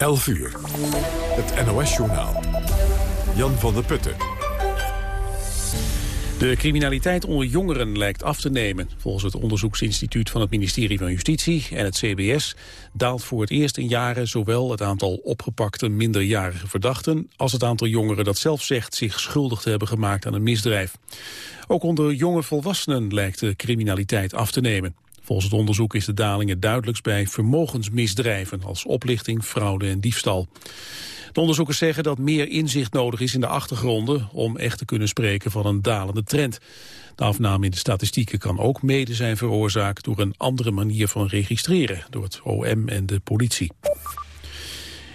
11 uur. Het NOS-journaal. Jan van der Putten. De criminaliteit onder jongeren lijkt af te nemen. Volgens het onderzoeksinstituut van het ministerie van Justitie en het CBS daalt voor het eerst in jaren zowel het aantal opgepakte minderjarige verdachten als het aantal jongeren dat zelf zegt zich schuldig te hebben gemaakt aan een misdrijf. Ook onder jonge volwassenen lijkt de criminaliteit af te nemen. Volgens het onderzoek is de daling het duidelijkst bij vermogensmisdrijven als oplichting, fraude en diefstal. De onderzoekers zeggen dat meer inzicht nodig is in de achtergronden om echt te kunnen spreken van een dalende trend. De afname in de statistieken kan ook mede zijn veroorzaakt door een andere manier van registreren door het OM en de politie.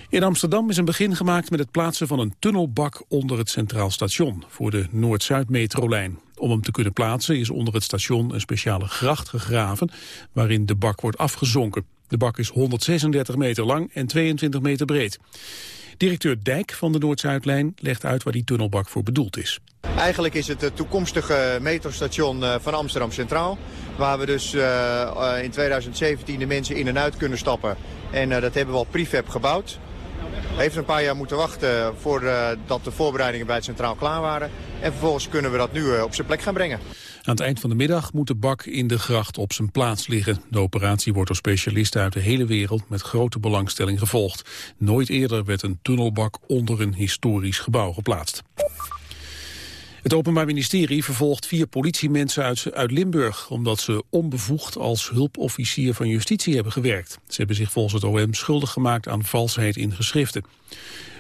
In Amsterdam is een begin gemaakt met het plaatsen van een tunnelbak onder het Centraal Station voor de Noord-Zuid-metrolijn. Om hem te kunnen plaatsen is onder het station een speciale gracht gegraven waarin de bak wordt afgezonken. De bak is 136 meter lang en 22 meter breed. Directeur Dijk van de Noord-Zuidlijn legt uit waar die tunnelbak voor bedoeld is. Eigenlijk is het het toekomstige metrostation eh, van Amsterdam Centraal. Waar we dus eh, eh, in 2017 de mensen in en uit kunnen stappen. En dat hebben we al prefab gebouwd. Heeft een paar jaar moeten wachten voordat de voorbereidingen bij het Centraal klaar waren. En vervolgens kunnen we dat nu op zijn plek gaan brengen. Aan het eind van de middag moet de bak in de gracht op zijn plaats liggen. De operatie wordt door specialisten uit de hele wereld met grote belangstelling gevolgd. Nooit eerder werd een tunnelbak onder een historisch gebouw geplaatst. Het Openbaar Ministerie vervolgt vier politiemensen uit, uit Limburg... omdat ze onbevoegd als hulpofficier van justitie hebben gewerkt. Ze hebben zich volgens het OM schuldig gemaakt aan valsheid in geschriften.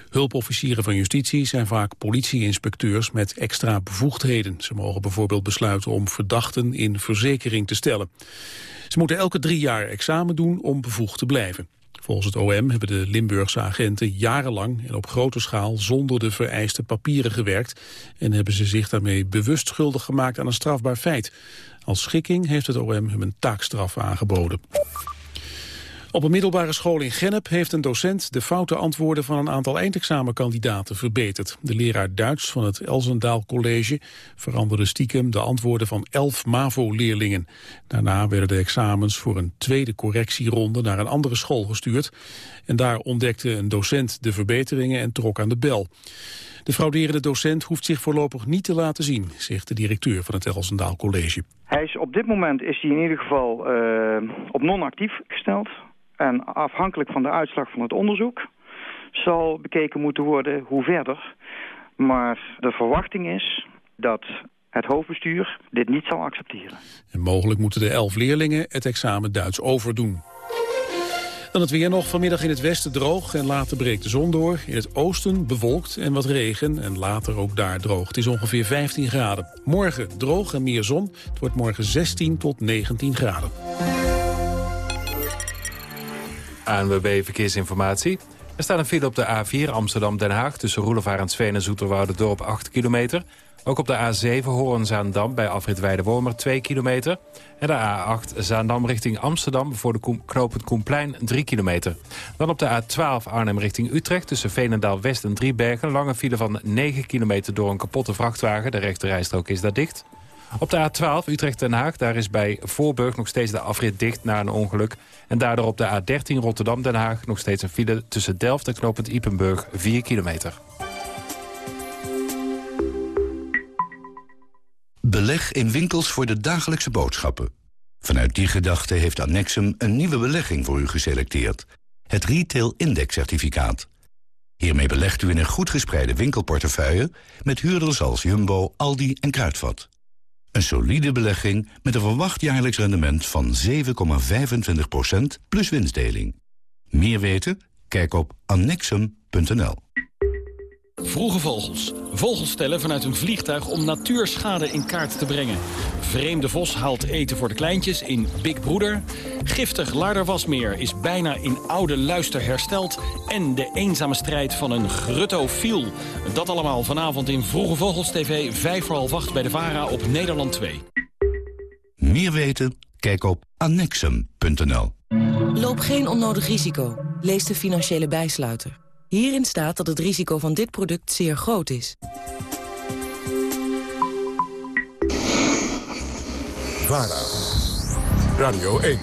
Hulpofficieren van justitie zijn vaak politieinspecteurs met extra bevoegdheden. Ze mogen bijvoorbeeld besluiten om verdachten in verzekering te stellen. Ze moeten elke drie jaar examen doen om bevoegd te blijven. Volgens het OM hebben de Limburgse agenten jarenlang en op grote schaal zonder de vereiste papieren gewerkt en hebben ze zich daarmee bewust schuldig gemaakt aan een strafbaar feit. Als schikking heeft het OM hem een taakstraf aangeboden. Op een middelbare school in Gennep heeft een docent de foute antwoorden van een aantal eindexamenkandidaten verbeterd. De leraar Duits van het Elzendaal College veranderde stiekem de antwoorden van elf MAVO-leerlingen. Daarna werden de examens voor een tweede correctieronde naar een andere school gestuurd. En daar ontdekte een docent de verbeteringen en trok aan de bel. De frauderende docent hoeft zich voorlopig niet te laten zien, zegt de directeur van het Elzendaal College. Hij is op dit moment is hij in ieder geval uh, op non-actief gesteld. En afhankelijk van de uitslag van het onderzoek zal bekeken moeten worden hoe verder. Maar de verwachting is dat het hoofdbestuur dit niet zal accepteren. En mogelijk moeten de elf leerlingen het examen Duits overdoen. Dan het weer nog. Vanmiddag in het westen droog en later breekt de zon door. In het oosten bewolkt en wat regen en later ook daar droog. Het is ongeveer 15 graden. Morgen droog en meer zon. Het wordt morgen 16 tot 19 graden. ANWB Verkeersinformatie. Er staat een file op de A4 Amsterdam-Den Haag... tussen Roelevarensveen en Zoeterwoude-dorp 8 kilometer. Ook op de A7 Hoorn-Zaandam bij afrit Weidewormer 2 kilometer. En de A8 Zaandam richting Amsterdam voor de knooppunt Koenplein 3 kilometer. Dan op de A12 Arnhem richting Utrecht tussen Veenendaal-West en Driebergen... lange file van 9 kilometer door een kapotte vrachtwagen. De rechterrijstrook is daar dicht. Op de A12 Utrecht-Den Haag, daar is bij Voorburg nog steeds de afrit dicht na een ongeluk. En daardoor op de A13 Rotterdam-Den Haag nog steeds een file tussen Delft en knooppunt Ipenburg 4 kilometer. Beleg in winkels voor de dagelijkse boodschappen. Vanuit die gedachte heeft Annexum een nieuwe belegging voor u geselecteerd. Het Retail Index Certificaat. Hiermee belegt u in een goed gespreide winkelportefeuille... met huurders als Jumbo, Aldi en Kruidvat. Een solide belegging met een verwacht jaarlijks rendement van 7,25% plus winstdeling. Meer weten? Kijk op annexum.nl. Vroege vogels. Vogels stellen vanuit een vliegtuig om natuurschade in kaart te brengen. Vreemde vos haalt eten voor de kleintjes in Big Broeder. Giftig Laarderwasmeer is bijna in oude luister hersteld. En de eenzame strijd van een gruttofiel. Dat allemaal vanavond in Vroege Vogels TV, 5 voor half 8 bij de VARA op Nederland 2. Meer weten? Kijk op annexum.nl. Loop geen onnodig risico. Lees de financiële bijsluiter. Hierin staat dat het risico van dit product zeer groot is. VARA, Radio 1,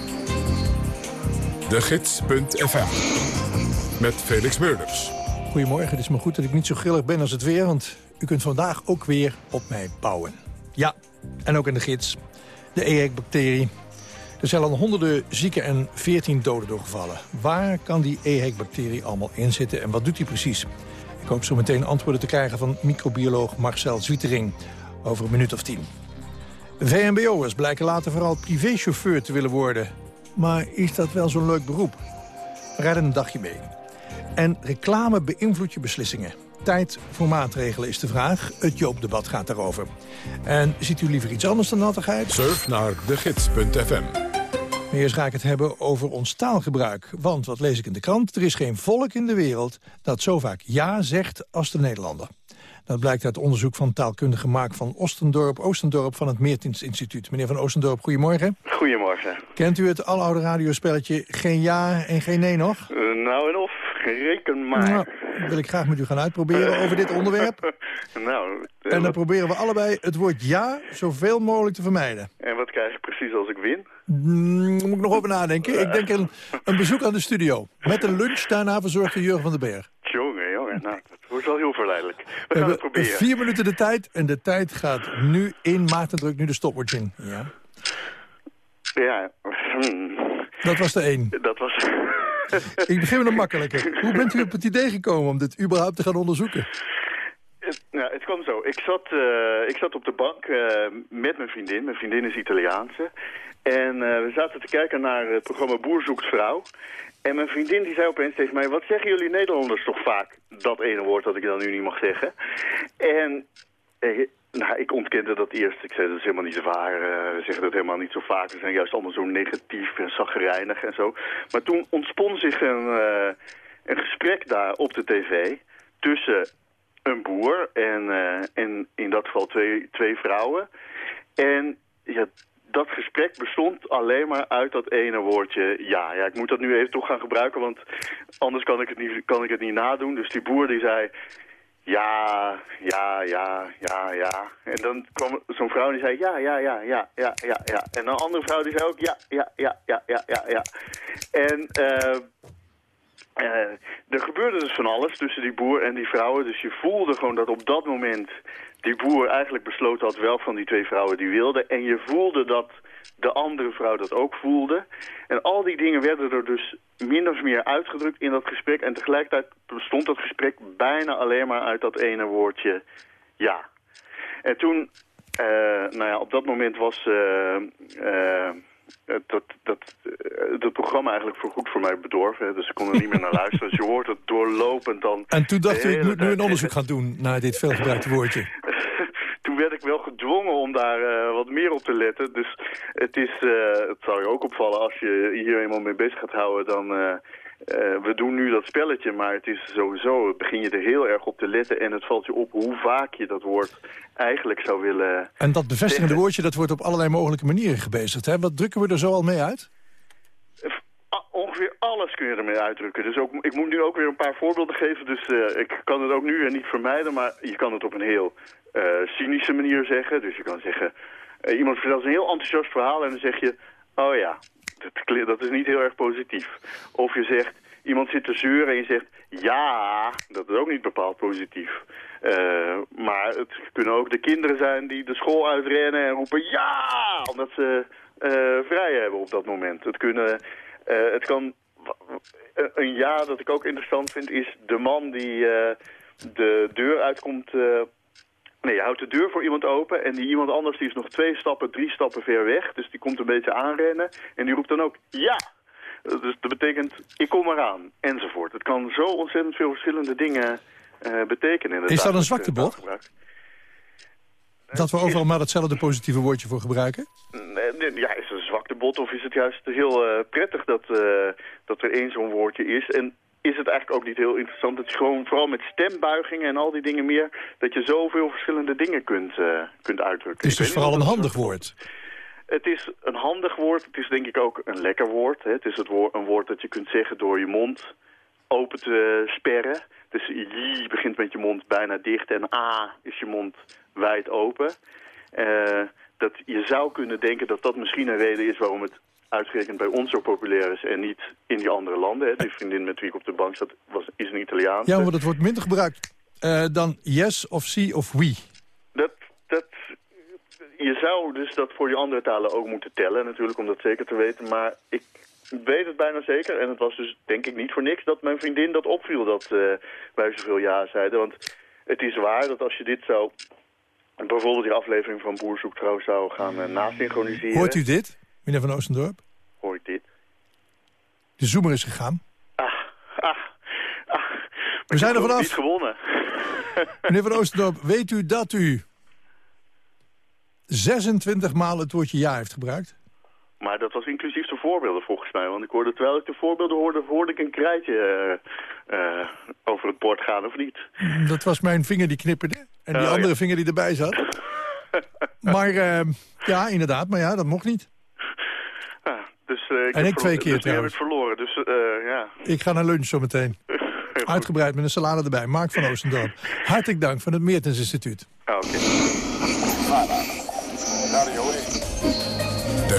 de gids.fm, met Felix Meurders. Goedemorgen, het is maar goed dat ik niet zo grillig ben als het weer... want u kunt vandaag ook weer op mij bouwen. Ja, en ook in de gids. De EHEC-bacterie. Er zijn al honderden zieken en 14 doden doorgevallen. Waar kan die EHEC-bacterie allemaal in zitten en wat doet die precies? Ik hoop zo meteen antwoorden te krijgen van microbioloog Marcel Zwietering... over een minuut of tien. VMBO'ers blijken later vooral privéchauffeur te willen worden. Maar is dat wel zo'n leuk beroep? We rijden een dagje mee. En reclame beïnvloedt je beslissingen. Tijd voor maatregelen is de vraag. Het Joop-debat gaat daarover. En ziet u liever iets anders dan nattigheid? Surf naar degids.fm. Eerst ga ik het hebben over ons taalgebruik. Want, wat lees ik in de krant, er is geen volk in de wereld... dat zo vaak ja zegt als de Nederlander. Dat blijkt uit onderzoek van taalkundige Maak van Ostendorp, Oostendorp van het Meertens Instituut. Meneer van Oostendorp, goedemorgen. Goedemorgen. Kent u het aloude radiospelletje Geen Ja en Geen Nee nog? Uh, nou en of, reken maar. Nou, wil ik graag met u gaan uitproberen over dit onderwerp. nou, en dan wat... proberen we allebei het woord ja zoveel mogelijk te vermijden. En wat krijg ik precies als ik win? Mm, moet ik nog over nadenken. Ik denk een, een bezoek aan de studio. Met een lunch, daarna verzorgt de Jurgen van den Berg. Jongen, jongen, nou, dat wordt wel heel verleidelijk. We, we gaan het proberen. vier minuten de tijd en de tijd gaat nu in. Maarten druk nu de stopwatch in. Ja. Ja. Hmm. Dat was de één. Dat was... ik begin met een makkelijker. Hoe bent u op het idee gekomen om dit überhaupt te gaan onderzoeken? Nou, het kwam zo. Ik zat, uh, ik zat op de bank uh, met mijn vriendin. Mijn vriendin is Italiaanse. En uh, we zaten te kijken naar het programma Boer zoekt vrouw. En mijn vriendin die zei opeens tegen mij... wat zeggen jullie Nederlanders toch vaak? Dat ene woord dat ik dan nu niet mag zeggen. En eh, nou, ik ontkende dat eerst. Ik zei dat is helemaal niet zo waar. Uh, we zeggen dat helemaal niet zo vaak. We zijn juist allemaal zo negatief en zaggerijnig en zo. Maar toen ontspon zich een, uh, een gesprek daar op de tv... tussen een boer en, uh, en in dat geval twee, twee vrouwen. En ja, dat gesprek bestond alleen maar uit dat ene woordje ja. Ja, ik moet dat nu even toch gaan gebruiken, want anders kan ik het niet, kan ik het niet nadoen. Dus die boer die zei ja, ja, ja, ja, ja. En dan kwam zo'n vrouw die zei ja, ja, ja, ja, ja, ja, ja. En een andere vrouw die zei ook ja, ja, ja, ja, ja, ja, ja. En uh, uh, er gebeurde dus van alles tussen die boer en die vrouwen. Dus je voelde gewoon dat op dat moment die boer eigenlijk besloten had wel van die twee vrouwen die wilde. En je voelde dat de andere vrouw dat ook voelde. En al die dingen werden er dus min of meer uitgedrukt in dat gesprek. En tegelijkertijd bestond dat gesprek bijna alleen maar uit dat ene woordje ja. En toen, uh, nou ja, op dat moment was... Uh, uh, dat, dat, dat programma eigenlijk voorgoed voor mij bedorven. Dus ik kon er niet meer naar luisteren. Dus je hoort het doorlopend dan... En toen dacht u, ik moet nu een onderzoek gaan doen naar dit veelgebruikte woordje. toen werd ik wel gedwongen om daar uh, wat meer op te letten. Dus het, is, uh, het zal je ook opvallen als je hier eenmaal mee bezig gaat houden... dan uh, we doen nu dat spelletje, maar het is sowieso... begin je er heel erg op te letten en het valt je op hoe vaak je dat woord eigenlijk zou willen... En dat bevestigende zeggen. woordje dat wordt op allerlei mogelijke manieren gebezigd. Hè? Wat drukken we er zo al mee uit? Ongeveer alles kun je ermee uitdrukken. Dus ook, ik moet nu ook weer een paar voorbeelden geven. Dus uh, ik kan het ook nu en niet vermijden. Maar je kan het op een heel uh, cynische manier zeggen. Dus je kan zeggen... Uh, iemand vertelt een heel enthousiast verhaal en dan zeg je... Oh ja, dat, dat is niet heel erg positief. Of je zegt... Iemand zit te zeuren en je zegt... Ja, dat is ook niet bepaald positief. maar het kunnen ook de kinderen zijn die de school uitrennen en roepen... Ja! Omdat ze vrij hebben op dat moment. Het kunnen... Uh, het kan... Een ja dat ik ook interessant vind is de man die uh, de deur uitkomt... Uh, nee, je houdt de deur voor iemand open en die iemand anders die is nog twee stappen, drie stappen ver weg. Dus die komt een beetje aanrennen en die roept dan ook ja! Dus dat betekent ik kom eraan, enzovoort. Het kan zo ontzettend veel verschillende dingen betekenen. Is dat een zwaktebod? Dat we overal maar hetzelfde positieve woordje voor gebruiken? Ja, is het een zwaktebod of is het juist heel uh, prettig dat, uh, dat er één zo'n woordje is? En is het eigenlijk ook niet heel interessant dat je gewoon vooral met stembuigingen en al die dingen meer... dat je zoveel verschillende dingen kunt, uh, kunt uitdrukken. Het is dus vooral een handig woord. Het is een handig woord. Het is denk ik ook een lekker woord. Hè. Het is het woord, een woord dat je kunt zeggen door je mond open te sperren. Dus je begint met je mond bijna dicht en a is je mond wijd open. Uh, dat je zou kunnen denken dat dat misschien een reden is waarom het uitgerekend bij ons zo populair is en niet in die andere landen. Hè. Die vriendin met wie ik op de bank zat was, is een Italiaan. Ja, maar dat wordt minder gebruikt uh, dan yes of see of we. Dat, dat, je zou dus dat voor die andere talen ook moeten tellen natuurlijk, om dat zeker te weten. Maar ik weet het bijna zeker. En het was dus denk ik niet voor niks dat mijn vriendin dat opviel dat uh, wij zoveel ja zeiden. Want het is waar dat als je dit zou... bijvoorbeeld die aflevering van Boer zoekt trouw zou gaan uh, nasynchroniseren... Hoort u dit, meneer Van Oostendorp? Hoort dit? De zoemer is gegaan. Ah, ah, ah. We zijn er vanaf. niet gewonnen. meneer Van Oostendorp, weet u dat u 26 maal het woordje ja heeft gebruikt? Maar dat was inclusief de voorbeelden volgens mij. Want ik hoorde, terwijl ik de voorbeelden hoorde, hoorde ik een krijtje uh, uh, over het bord gaan, of niet? Dat was mijn vinger die knipperde. En die oh, andere ja. vinger die erbij zat. maar uh, ja, inderdaad. Maar ja, dat mocht niet. Ah, dus, ik en ik twee keer dus trouwens. heb ik verloren, dus ja. Ik ga naar lunch zometeen. Uitgebreid met een salade erbij. Mark van Oostendorp. Hartelijk dank van het Meertens Instituut. Oké. Okay.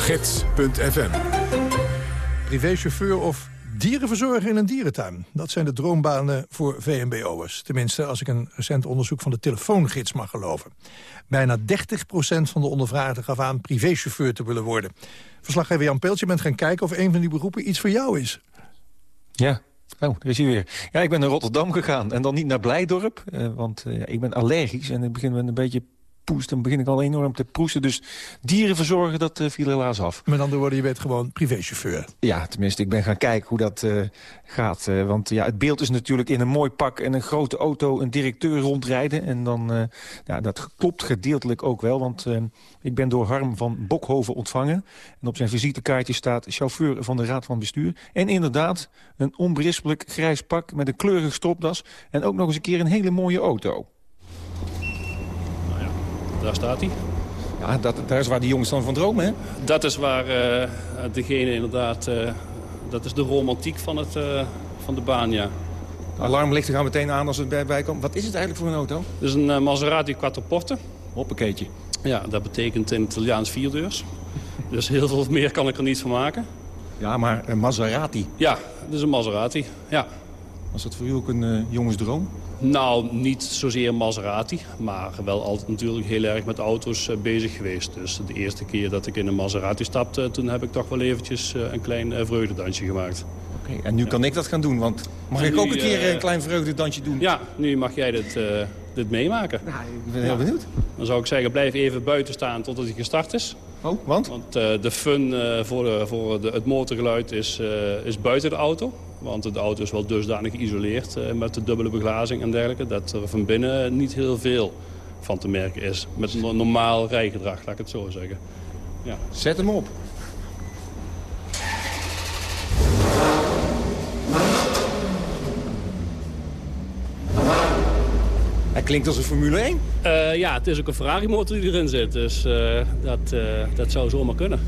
Gids.fm Privéchauffeur of dierenverzorger in een dierentuin. Dat zijn de droombanen voor VMBO'ers. Tenminste, als ik een recent onderzoek van de telefoongids mag geloven. Bijna 30% van de ondervraagden gaf aan privéchauffeur te willen worden. Verslaggever Jan Peeltje bent gaan kijken of een van die beroepen iets voor jou is. Ja, Oh, daar is hij weer. Ja, ik ben naar Rotterdam gegaan. En dan niet naar Blijdorp. Uh, want uh, ik ben allergisch en ik begin met een beetje poest, dan begin ik al enorm te proesten. Dus dieren verzorgen, dat uh, viel helaas af. Met andere woorden, je bent gewoon privéchauffeur. Ja, tenminste, ik ben gaan kijken hoe dat uh, gaat. Uh, want ja, het beeld is natuurlijk in een mooi pak en een grote auto... een directeur rondrijden. En dan, ja, dat klopt gedeeltelijk ook wel. Want ik ben door Harm van Bokhoven ontvangen. En op zijn visitekaartje staat chauffeur van de Raad van Bestuur. En inderdaad, een onberispelijk grijs pak met een kleurige stropdas... en ook nog eens een keer een hele mooie auto. Daar staat hij. Ja, dat, daar is waar die jongens dan van dromen, hè? Dat is waar uh, degene inderdaad... Uh, dat is de romantiek van, het, uh, van de baan, ja. De alarmlichten gaan meteen aan als het bij, komt. Wat is het eigenlijk voor een auto? Het is een Maserati Quattroporte. Hoppakeetje. Ja, dat betekent in het Italiaans vierdeurs. dus heel veel meer kan ik er niet van maken. Ja, maar een Maserati? Ja, het is een Maserati, ja. Was dat voor u ook een jongensdroom? Nou, niet zozeer Maserati, maar wel altijd natuurlijk heel erg met auto's uh, bezig geweest. Dus de eerste keer dat ik in een Maserati stapte, toen heb ik toch wel eventjes uh, een klein uh, vreugdedansje gemaakt. Oké, okay, en nu ja. kan ik dat gaan doen, want mag en ik nu, ook een keer een klein vreugdedansje doen? Ja, nu mag jij dit, dit meemaken. Nou, ik ben heel ja. benieuwd. Dan zou ik zeggen, blijf even buiten staan totdat hij gestart is. Oh, want? Want de fun voor, voor de, het motorgeluid is, is buiten de auto. Want de auto is wel dusdanig geïsoleerd uh, met de dubbele beglazing en dergelijke... dat er van binnen niet heel veel van te merken is. Met normaal rijgedrag, laat ik het zo zeggen. Ja. Zet hem op. Hij klinkt als een Formule 1. Uh, ja, het is ook een Ferrari motor die erin zit. Dus uh, dat, dat zou zomaar kunnen.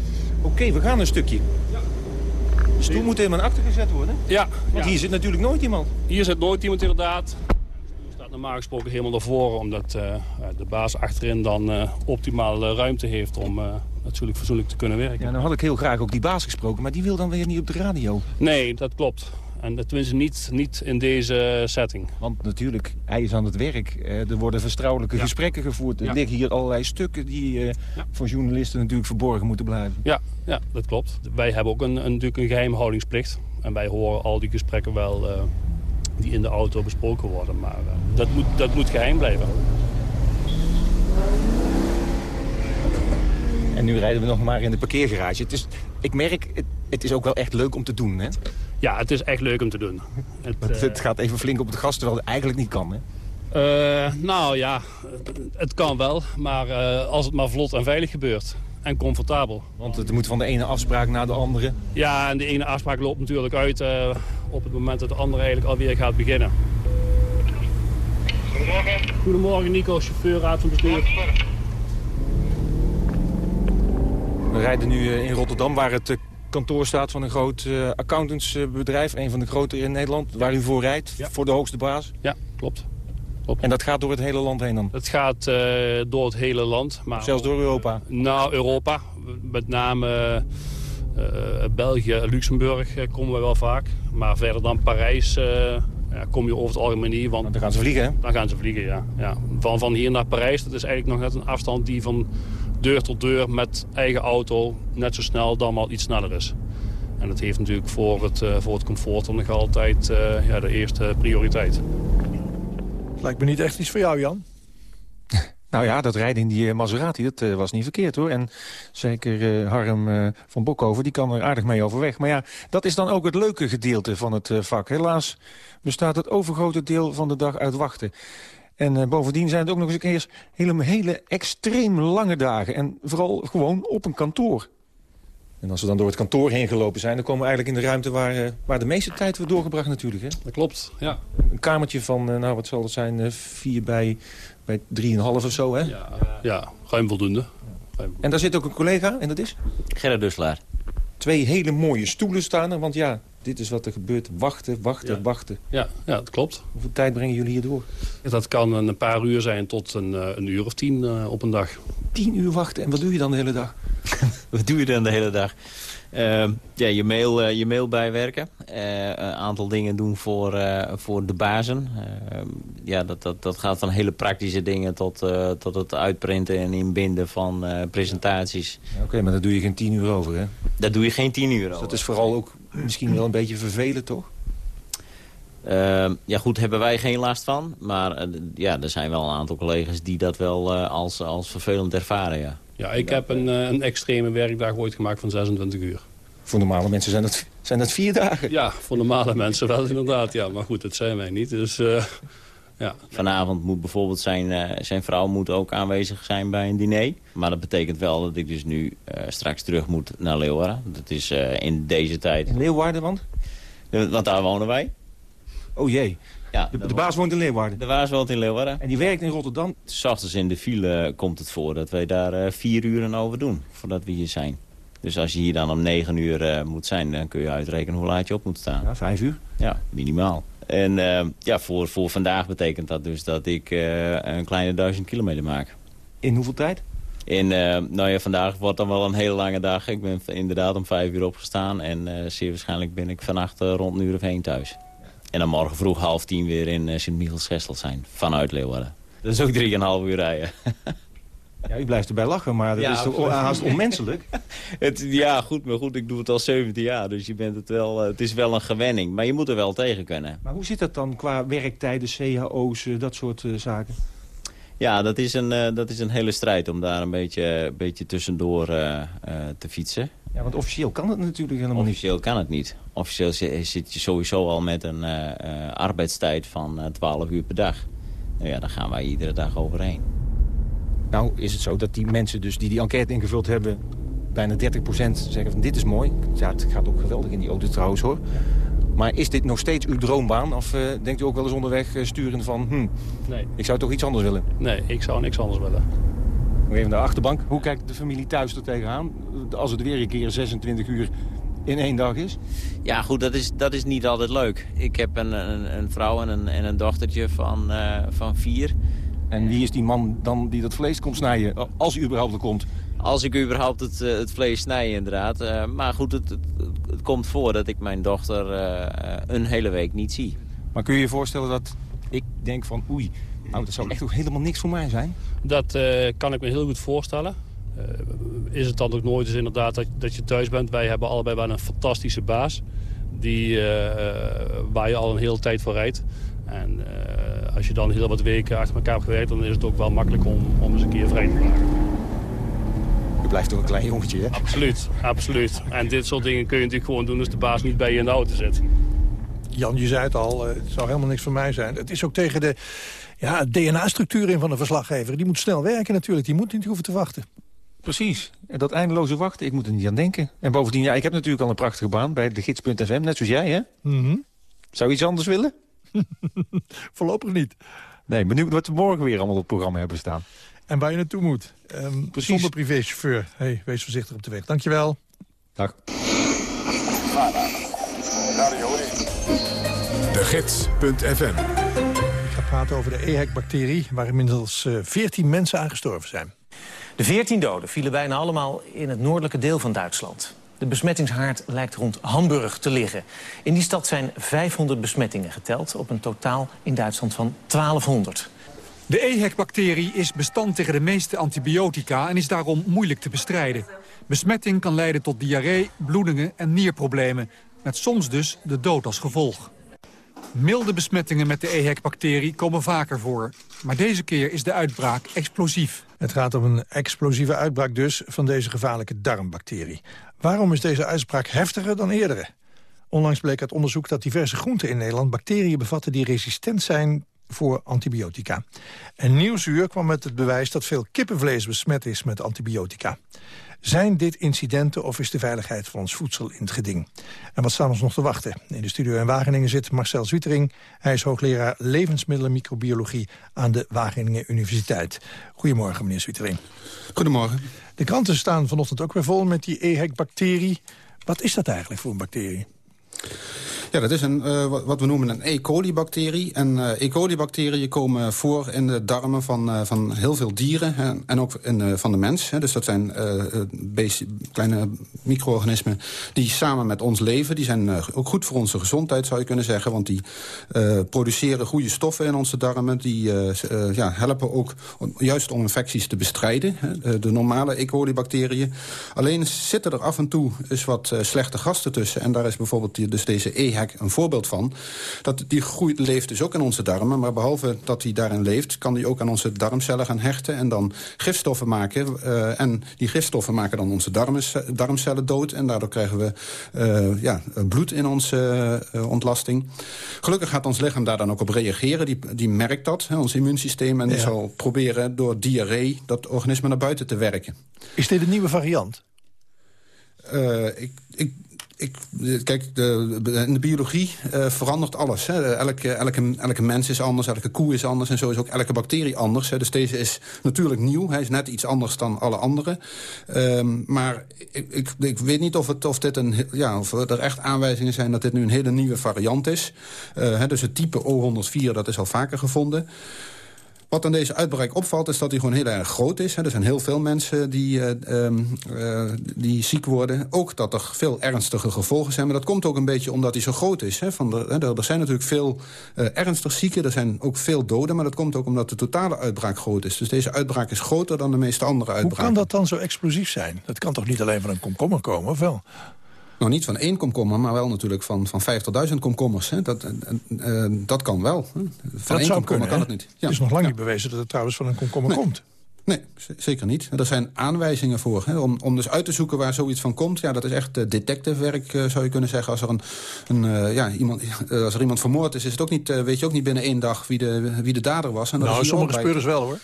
Oké, okay, we gaan een stukje. Ja. De stoel moet helemaal achter gezet worden? Ja. Want ja. hier zit natuurlijk nooit iemand. Hier zit nooit iemand inderdaad. De staat normaal gesproken helemaal naar voren... omdat uh, de baas achterin dan uh, optimaal uh, ruimte heeft om natuurlijk fatsoenlijk te kunnen werken. Ja, nou had ik heel graag ook die baas gesproken, maar die wil dan weer niet op de radio. Nee, dat klopt. En tenminste niet, niet in deze setting. Want natuurlijk, hij is aan het werk. Er worden vertrouwelijke ja. gesprekken gevoerd. Er ja. liggen hier allerlei stukken die uh, ja. van journalisten natuurlijk verborgen moeten blijven. Ja, ja dat klopt. Wij hebben ook een, een, natuurlijk een geheimhoudingsplicht. En wij horen al die gesprekken wel uh, die in de auto besproken worden. Maar uh, dat, moet, dat moet geheim blijven. En nu rijden we nog maar in de parkeergarage. Het is, ik merk, het, het is ook wel echt leuk om te doen, hè? Ja, het is echt leuk om te doen. Het, het, het gaat even flink op het gas, terwijl het eigenlijk niet kan, hè? Uh, nou ja, het kan wel. Maar uh, als het maar vlot en veilig gebeurt. En comfortabel. Want het moet van de ene afspraak naar de andere. Ja, en de ene afspraak loopt natuurlijk uit uh, op het moment dat de andere eigenlijk alweer gaat beginnen. Goedemorgen. Goedemorgen Nico, chauffeur, raad van bestuur. We rijden nu in Rotterdam waar het kantoor staat van een groot uh, accountantsbedrijf. Een van de grotere in Nederland. Waar u voor rijdt, ja. voor de hoogste baas. Ja, klopt. En dat gaat door het hele land heen dan? Het gaat uh, door het hele land. Maar Zelfs door Europa? Nou, Europa. Met name België, Luxemburg komen we wel vaak. Maar verder dan Parijs ja, kom je over het algemeen niet. Want dan gaan ze vliegen, hè? Dan gaan ze vliegen, ja. ja. Van, van hier naar Parijs, dat is eigenlijk nog net een afstand die van deur tot deur met eigen auto net zo snel dan wel iets sneller is. En dat heeft natuurlijk voor het, uh, voor het comfort dan nog altijd uh, ja, de eerste prioriteit. Lijkt me niet echt iets voor jou, Jan. Nou ja, dat rijden in die Maserati, dat uh, was niet verkeerd hoor. En zeker Harm van Bokhoven, die kan er aardig mee overweg. Maar ja, dat is dan ook het leuke gedeelte van het vak. Helaas bestaat het overgrote deel van de dag uit wachten. En bovendien zijn het ook nog eens een keer hele, hele extreem lange dagen. En vooral gewoon op een kantoor. En als we dan door het kantoor heen gelopen zijn... dan komen we eigenlijk in de ruimte waar, uh, waar de meeste tijd wordt doorgebracht natuurlijk. Hè? Dat klopt, ja. Een kamertje van, uh, nou wat zal het zijn, uh, vier bij, bij drieënhalf of zo, hè? Ja, ja ruim voldoende. En daar zit ook een collega, en dat is? Gerrit Duslaar. Twee hele mooie stoelen staan er, want ja, dit is wat er gebeurt. Wachten, wachten, ja. wachten. Ja, ja, dat klopt. Hoeveel tijd brengen jullie hier door? Dat kan een paar uur zijn tot een, een uur of tien uh, op een dag. Tien uur wachten, en wat doe je dan de hele dag? wat doe je dan de hele dag? Uh, ja, je mail, uh, je mail bijwerken. Uh, een aantal dingen doen voor, voor de bazen. ja, dat, dat, dat gaat van hele praktische dingen tot, tot het uitprinten en inbinden van presentaties. Oké, okay, maar daar doe je geen tien uur over, hè? Daar doe je geen tien uur dus over. dat is vooral ook misschien wel een beetje vervelend, toch? Uh, ja, goed, hebben wij geen last van. Maar uh, ja, er zijn wel een aantal collega's die dat wel uh, als, als vervelend ervaren, ja. Ja, ik heb een, een extreme werkdag ooit gemaakt van 26 uur. Voor normale mensen zijn dat, zijn dat vier dagen? Ja, voor normale mensen wel inderdaad, ja. Maar goed, dat zijn wij niet, dus... Ja. Vanavond moet bijvoorbeeld zijn, uh, zijn vrouw moet ook aanwezig zijn bij een diner. Maar dat betekent wel dat ik dus nu uh, straks terug moet naar Leeuwarden. Dat is uh, in deze tijd... In Leeuwarden, want? want daar wonen wij. Oh jee. Ja, de, de baas woont in Leeuwarden? De baas woont in Leeuwarden. En die werkt in Rotterdam? S ochtends in de file komt het voor dat wij daar vier uur over doen. Voordat we hier zijn. Dus als je hier dan om negen uur moet zijn, dan kun je uitrekenen hoe laat je op moet staan. Ja, vijf uur? Ja, minimaal. En uh, ja, voor, voor vandaag betekent dat dus dat ik uh, een kleine duizend kilometer maak. In hoeveel tijd? In, nou ja, vandaag wordt dan wel een hele lange dag. Ik ben inderdaad om vijf uur opgestaan. En zeer waarschijnlijk ben ik vannacht rond een uur of één thuis. En dan morgen vroeg half tien weer in Sint-Michels-Gestel zijn. Vanuit Leeuwarden. Dat is ook drieënhalf uur rijden. Ja, u blijft erbij lachen, maar dat ja, is toch haast onmenselijk? het, ja, goed, maar goed, ik doe het al 17 jaar, dus je bent het, wel, het is wel een gewenning. Maar je moet er wel tegen kunnen. Maar hoe zit dat dan qua werktijden, cao's, dat soort uh, zaken? Ja, dat is, een, uh, dat is een hele strijd om daar een beetje, beetje tussendoor uh, te fietsen. Ja, want officieel kan het natuurlijk helemaal officieel niet. kan het niet. Officieel zit je sowieso al met een arbeidstijd van 12 uur per dag. Nou ja, daar gaan wij iedere dag overheen. Nou is het zo dat die mensen dus die die enquête ingevuld hebben... bijna 30% zeggen van dit is mooi. Ja, het gaat ook geweldig in die auto trouwens hoor. Maar is dit nog steeds uw droombaan? Of uh, denkt u ook wel eens onderweg uh, sturen van... Hm, nee. ik zou toch iets anders willen? Nee, ik zou niks anders willen. Nog even naar de achterbank. Hoe kijkt de familie thuis er tegenaan? Als het weer een keer 26 uur in één dag is? Ja, goed, dat is, dat is niet altijd leuk. Ik heb een, een, een vrouw en een, en een dochtertje van, uh, van vier... En wie is die man dan die dat vlees komt snijden, als u überhaupt er komt? Als ik überhaupt het, het vlees snij, inderdaad. Uh, maar goed, het, het, het, komt voor dat ik mijn dochter uh, een hele week niet zie. Maar kun je je voorstellen dat ik denk van oei, nou dat zou echt ook helemaal niks voor mij zijn? Dat kan ik me heel goed voorstellen. is het dan ook nooit eens inderdaad dat, dat je thuis bent? Wij hebben allebei wel een fantastische baas. Die, waar je al een hele tijd voor rijdt. En als je dan heel wat weken achter elkaar hebt gewerkt... dan is het ook wel makkelijk om, om eens een keer vrij te maken. Je blijft toch een klein jongetje, hè? Absoluut, absoluut. En dit soort dingen kun je natuurlijk gewoon doen... als de baas niet bij je in de auto zit. Jan, je zei het al, het zou helemaal niks voor mij zijn. Het is ook tegen de ja, DNA-structuur in van de verslaggever. Die moet snel werken natuurlijk, die moet niet hoeven te wachten. Precies. En dat eindeloze wachten, ik moet er niet aan denken. En bovendien, ja, ik heb natuurlijk al een prachtige baan bij de gids.fm, net zoals jij, hè? Mm -hmm. Zou je iets anders willen? Voorlopig niet. Nee, benieuwd wat we morgen weer allemaal op het programma hebben staan. En waar je naartoe moet. Um, zonder privéchauffeur. Hey, wees voorzichtig op de weg. Dankjewel. Dag. De Gids.fm Ik ga praten over de EHEC-bacterie... waar inmiddels uh, 14 mensen aan gestorven zijn. De 14 doden vielen bijna allemaal in het noordelijke deel van Duitsland. De besmettingshaard lijkt rond Hamburg te liggen. In die stad zijn 500 besmettingen geteld... op een totaal in Duitsland van 1200. De EHEC-bacterie is bestand tegen de meeste antibiotica... en is daarom moeilijk te bestrijden. Besmetting kan leiden tot diarree, bloedingen en nierproblemen... met soms dus de dood als gevolg. Milde besmettingen met de EHEC-bacterie komen vaker voor. Maar deze keer is de uitbraak explosief. Het gaat om een explosieve uitbraak dus van deze gevaarlijke darmbacterie. Waarom is deze uitspraak heftiger dan eerdere? Onlangs bleek uit onderzoek dat diverse groenten in Nederland bacteriën bevatten die resistent zijn voor antibiotica. En Nieuwsuur kwam met het bewijs dat veel kippenvlees besmet is met antibiotica. Zijn dit incidenten of is de veiligheid van ons voedsel in het geding? En wat staan ons nog te wachten? In de studio in Wageningen zit Marcel Zwietering. Hij is hoogleraar levensmiddelenmicrobiologie aan de Wageningen Universiteit. Goedemorgen, meneer Zwietering. Goedemorgen. De kranten staan vanochtend ook weer vol met die EHEC-bacterie. Wat is dat eigenlijk voor een bacterie? Ja, dat is een, uh, wat we noemen een E. coli-bacterie. En uh, E. coli-bacteriën komen voor in de darmen van, uh, van heel veel dieren en, en ook in, van de mens. Hè. Dus dat zijn kleine micro-organismen die samen met ons leven. Die zijn ook goed voor onze gezondheid, zou je kunnen zeggen. Want die produceren goede stoffen in onze darmen. Die ja, helpen ook juist om infecties te bestrijden. Hè. de normale E. coli-bacteriën. Alleen zitten er af en toe eens wat slechte gasten tussen. En daar is bijvoorbeeld dus deze E een voorbeeld van. Dat die groeit, leeft dus ook in onze darmen. Maar behalve dat hij daarin leeft, kan hij ook aan onze darmcellen gaan hechten... en dan gifstoffen maken. Uh, en die gifstoffen maken dan onze darmcellen dood. En daardoor krijgen we uh, ja, bloed in onze uh, ontlasting. Gelukkig gaat ons lichaam daar dan ook op reageren. Die, die merkt dat, hè, ons immuunsysteem. En die zal proberen door diarree dat organisme naar buiten te werken. Is dit een nieuwe variant? ik, ik ik, kijk, de, in de biologie uh, verandert alles. Hè. Elke, elke, elke mens is anders, elke koe is anders... en zo is ook elke bacterie anders. Hè. Dus deze is natuurlijk nieuw. Hij is net iets anders dan alle andere. Um, maar ik, ik, ik, weet niet of, het, of, dit een, ja, of er echt aanwijzingen zijn... dat dit nu een hele nieuwe variant is. Hè, dus het type O104, dat is al vaker gevonden. Wat aan deze uitbraak opvalt is dat hij gewoon heel erg groot is. Er zijn heel veel mensen die, uh, uh, die ziek worden. Ook dat er veel ernstige gevolgen zijn. Maar dat komt ook een beetje omdat hij zo groot is. Hè. Van de, er, er zijn natuurlijk veel uh, ernstig zieken. Er zijn ook veel doden. Maar dat komt ook omdat de totale uitbraak groot is. Dus deze uitbraak is groter dan de meeste andere uitbraken. Hoe kan dat dan zo explosief zijn? Dat kan toch niet alleen van een komkommer komen, of wel? Nou, niet van één komkommer, maar wel natuurlijk van, van 50.000 komkommers. Hè. Dat, uh, dat kan wel. Van dat één komkommer kunnen, kan het niet. Ja. Het is nog lang niet bewezen dat het trouwens van een komkommer nee. komt. Nee, zeker niet. Er zijn aanwijzingen voor. Hè, om, om dus uit te zoeken waar zoiets van komt. Ja, dat is echt uh, detectivewerk, uh, zou je kunnen zeggen. Als er, een, een uh, ja, iemand, als er iemand vermoord is, is het ook niet, weet je ook niet binnen één dag wie de, wie de dader was. En dat nou, sommige speurders wel hoor.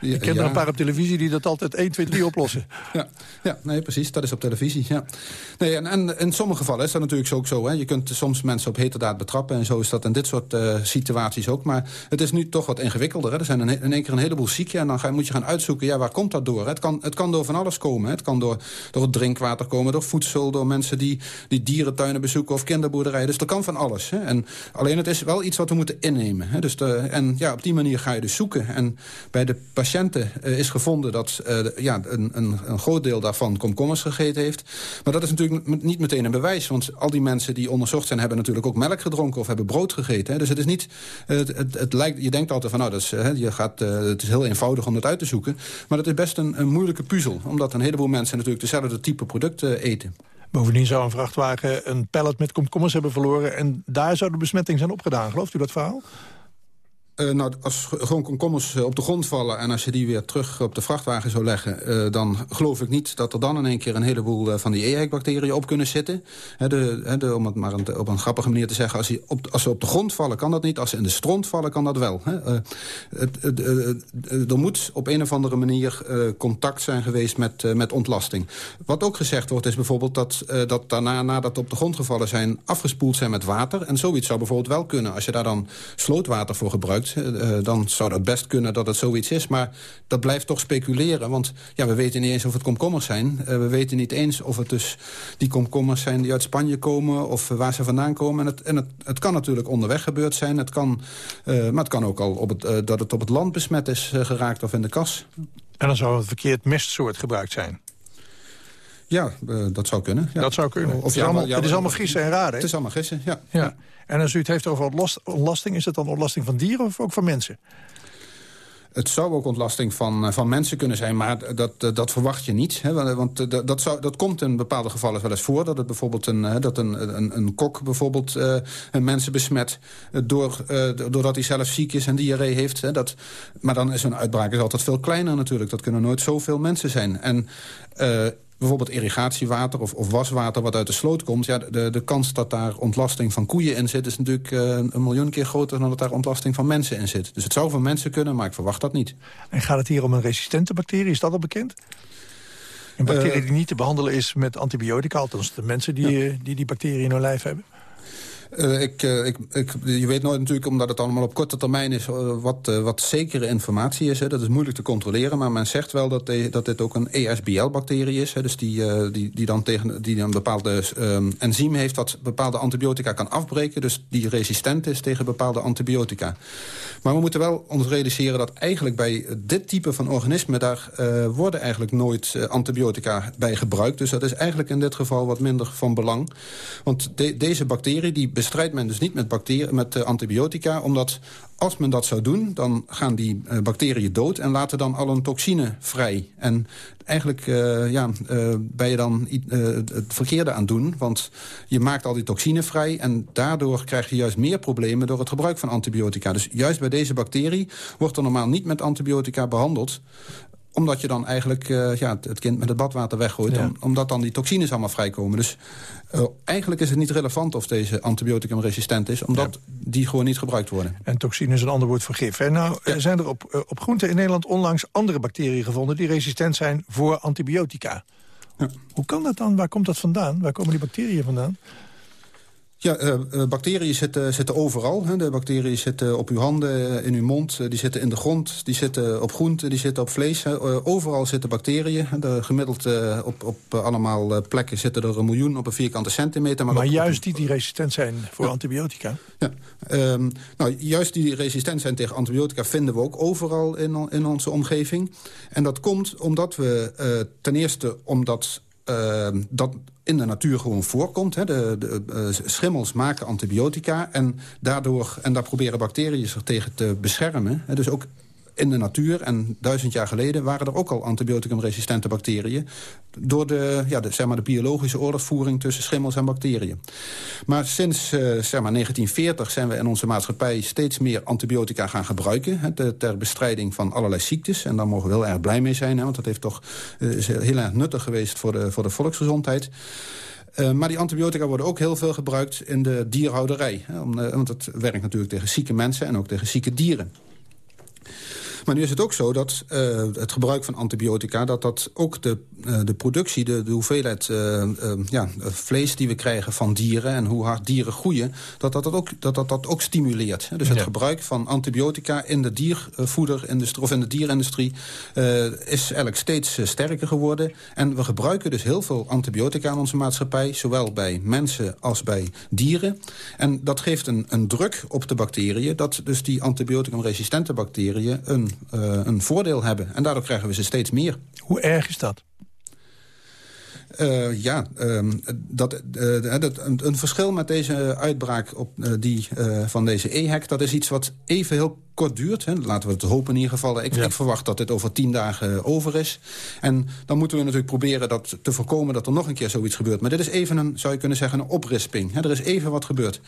Ik ken ja. er een paar op televisie die dat altijd 1, 2, 3 oplossen. ja, ja nee, precies. Dat is op televisie. Ja. Nee, en, en in sommige gevallen is dat natuurlijk ook zo. Hè. Je kunt soms mensen op heterdaad betrappen. En zo is dat in dit soort uh, situaties ook. Maar het is nu toch wat ingewikkelder. Hè. Er zijn in één keer een heleboel zieken. En dan ga, moet je gaan uitzoeken, ja, waar komt dat door? Het kan, het kan door van alles komen. Hè. Het kan door, door het drinkwater komen, door voedsel... door mensen die, die dierentuinen bezoeken of kinderboerderijen. Dus dat kan van alles. Hè. En alleen het is wel iets wat we moeten innemen. Hè. Dus de, en ja, op die manier ga je dus zoeken. En bij de patiënten uh, is gevonden dat uh, ja, een, een, een, groot deel daarvan komkommers gegeten heeft. Maar dat is natuurlijk niet meteen een bewijs. Want al die mensen die onderzocht zijn... hebben natuurlijk ook melk gedronken of hebben brood gegeten. Hè. Dus het is niet... Het, het, het, lijkt, je denkt altijd van... nou, dat is, je gaat, uh, het is heel eenvoudig om dat uit te zoeken. Maar dat is best een, een moeilijke puzzel. Omdat een heleboel mensen natuurlijk dezelfde type producten eten. Bovendien zou een vrachtwagen een pallet met komkommers hebben verloren... en daar zou de besmetting zijn opgedaan. Gelooft u dat verhaal? Uh, nou, als gewoon komkommers op de grond vallen... en als je die weer terug op de vrachtwagen zou leggen... Uh, dan geloof ik niet dat er dan in één keer... een heleboel van die EHEC-bacteriën op kunnen zitten. He, de, he, om het maar op een grappige manier te zeggen... Als, op, als, ze op de grond vallen, kan dat niet. Als ze in de stront vallen, kan dat wel. Het, het, er moet op een of andere manier contact zijn geweest met, met ontlasting. Wat ook gezegd wordt, is bijvoorbeeld dat, dat daarna... nadat op de grond gevallen zijn, afgespoeld zijn met water. En zoiets zou bijvoorbeeld wel kunnen. Als je daar dan slootwater voor gebruikt... Uh, dan zou dat best kunnen dat het zoiets is. Maar dat blijft toch speculeren. Want ja, we weten niet eens of het komkommers zijn. Uh, we weten niet eens of het dus die komkommers zijn die uit Spanje komen... of waar ze vandaan komen. En het, en het, het kan natuurlijk onderweg gebeurd zijn. Het kan, uh, maar het kan ook al op het, dat het op het land besmet is geraakt of in de kas. En dan zou een verkeerd mestsoort gebruikt zijn? Ja, dat zou kunnen. Ja. Dat zou kunnen. Of, het, is allemaal, het is allemaal gissen en raden. Het is allemaal gissen, ja. ja. En als u het heeft over ontlasting, is het dan ontlasting van dieren of ook van mensen? Het zou ook ontlasting van, van mensen kunnen zijn, maar dat, dat verwacht je niet. Hè? Want dat, zou, dat komt in bepaalde gevallen wel eens voor. Dat, het bijvoorbeeld een, dat een, een, een kok bijvoorbeeld uh, mensen besmet... Door, uh, doordat hij zelf ziek is en diarree heeft. Hè? Dat, maar dan is een uitbraak is altijd veel kleiner natuurlijk. Dat kunnen nooit zoveel mensen zijn. En uh, bijvoorbeeld irrigatiewater of, of, waswater wat uit de sloot komt... Ja, de, de kans dat daar ontlasting van koeien in zit... is natuurlijk uh, een miljoen keer groter dan dat daar ontlasting van mensen in zit. Dus het zou van mensen kunnen, maar ik verwacht dat niet. En gaat het hier om een resistente bacterie? Is dat al bekend? Een bacterie uh, die niet te behandelen is met antibiotica... althans de mensen die, ja. die die bacterie in hun lijf hebben? Uh, ik, uh, ik, ik, je weet nooit natuurlijk, omdat het allemaal op korte termijn is... Uh, wat, wat zekere informatie is. Hè. Dat is moeilijk te controleren. Maar men zegt wel dat, dat dit ook een ESBL-bacterie is. Hè. Dus die, die, die dan tegen die een bepaalde um, enzym heeft... dat bepaalde antibiotica kan afbreken. Dus die resistent is tegen bepaalde antibiotica. Maar we moeten wel ons realiseren dat eigenlijk bij dit type van organismen... daar worden eigenlijk nooit antibiotica bij gebruikt. Dus dat is eigenlijk in dit geval wat minder van belang. Want de, deze bacterie... die bestrijdt men dus niet met, bacteriën, met uh, antibiotica... omdat als men dat zou doen, dan gaan die uh, bacteriën dood... en laten dan al een toxine vrij. En eigenlijk uh, ja, ben je dan het verkeerde aan doen... want je maakt al die toxine vrij... en daardoor krijg je juist meer problemen door het gebruik van antibiotica. Dus juist bij deze bacterie wordt er normaal niet met antibiotica behandeld omdat je dan eigenlijk uh, ja, het kind met het badwater weggooit. Ja. Om, omdat dan die toxines allemaal vrijkomen. Dus uh, eigenlijk is het niet relevant of deze antibioticum resistent is. Omdat ja. die gewoon niet gebruikt worden. En toxine is een ander woord voor gif. En nou ja. zijn er op, uh, op groenten in Nederland onlangs andere bacteriën gevonden... die resistent zijn voor antibiotica. Hoe kan dat dan? Waar komt dat vandaan? Waar komen die bacteriën vandaan? Ja, uh, bacteriën zitten, zitten overal. Hè. De bacteriën zitten op uw handen, in uw mond, die zitten in de grond... die zitten op groenten, die zitten op vlees. Hè. Overal zitten bacteriën. De, gemiddeld op, op allemaal plekken zitten er een miljoen op een vierkante centimeter. Maar, maar op, juist die die resistent zijn voor ja. antibiotica? Ja, um, nou, juist die resistent zijn tegen antibiotica... vinden we ook overal in, in onze omgeving. En dat komt omdat we ten eerste omdat... Uh, dat in de natuur gewoon voorkomt. Hè. De, de uh, schimmels maken antibiotica en, daardoor, en daar proberen bacteriën zich tegen te beschermen. Hè. Dus ook in de natuur. En duizend jaar geleden waren er ook al antibioticumresistente bacteriën... door de, ja, zeg maar, de biologische oorlogsvoering tussen schimmels en bacteriën. Maar sinds uh, zeg maar 1940 zijn we in onze maatschappij steeds meer antibiotica gaan gebruiken... Hè, ter bestrijding van allerlei ziektes. En daar mogen we heel erg blij mee zijn, want dat heeft toch, uh, is heel erg nuttig geweest voor de, voor de volksgezondheid. Uh, maar die antibiotica worden ook heel veel gebruikt in de dierhouderij. Hè, om, want het werkt natuurlijk tegen zieke mensen en ook tegen zieke dieren. Maar nu is het ook zo dat uh, het gebruik van antibiotica... dat dat ook de, uh, de productie, de, de hoeveelheid uh, ja, vlees die we krijgen van dieren... en hoe hard dieren groeien, dat dat, dat, ook, dat, dat, dat ook stimuleert. Dus het ja. gebruik van antibiotica in de diervoederindustrie... of in de dierindustrie is eigenlijk steeds sterker geworden. En we gebruiken dus heel veel antibiotica in onze maatschappij... zowel bij mensen als bij dieren. En dat geeft een, een druk op de bacteriën... dat dus die antibioticumresistente bacteriën... een uh, een voordeel hebben. En daardoor krijgen we ze steeds meer. Hoe erg is dat? Uh, ja, um, dat, uh, dat, een, een, verschil met deze uitbraak op, uh, die, van deze EHEC... dat is iets wat even heel kort duurt. Hè. Laten we het hopen in ieder geval. Ik, ja. ik, verwacht dat dit over tien dagen over is. En dan moeten we natuurlijk proberen dat te voorkomen... dat er nog een keer zoiets gebeurt. Maar dit is even een, zou je kunnen zeggen, een oprisping. Hè. Er is even wat gebeurd.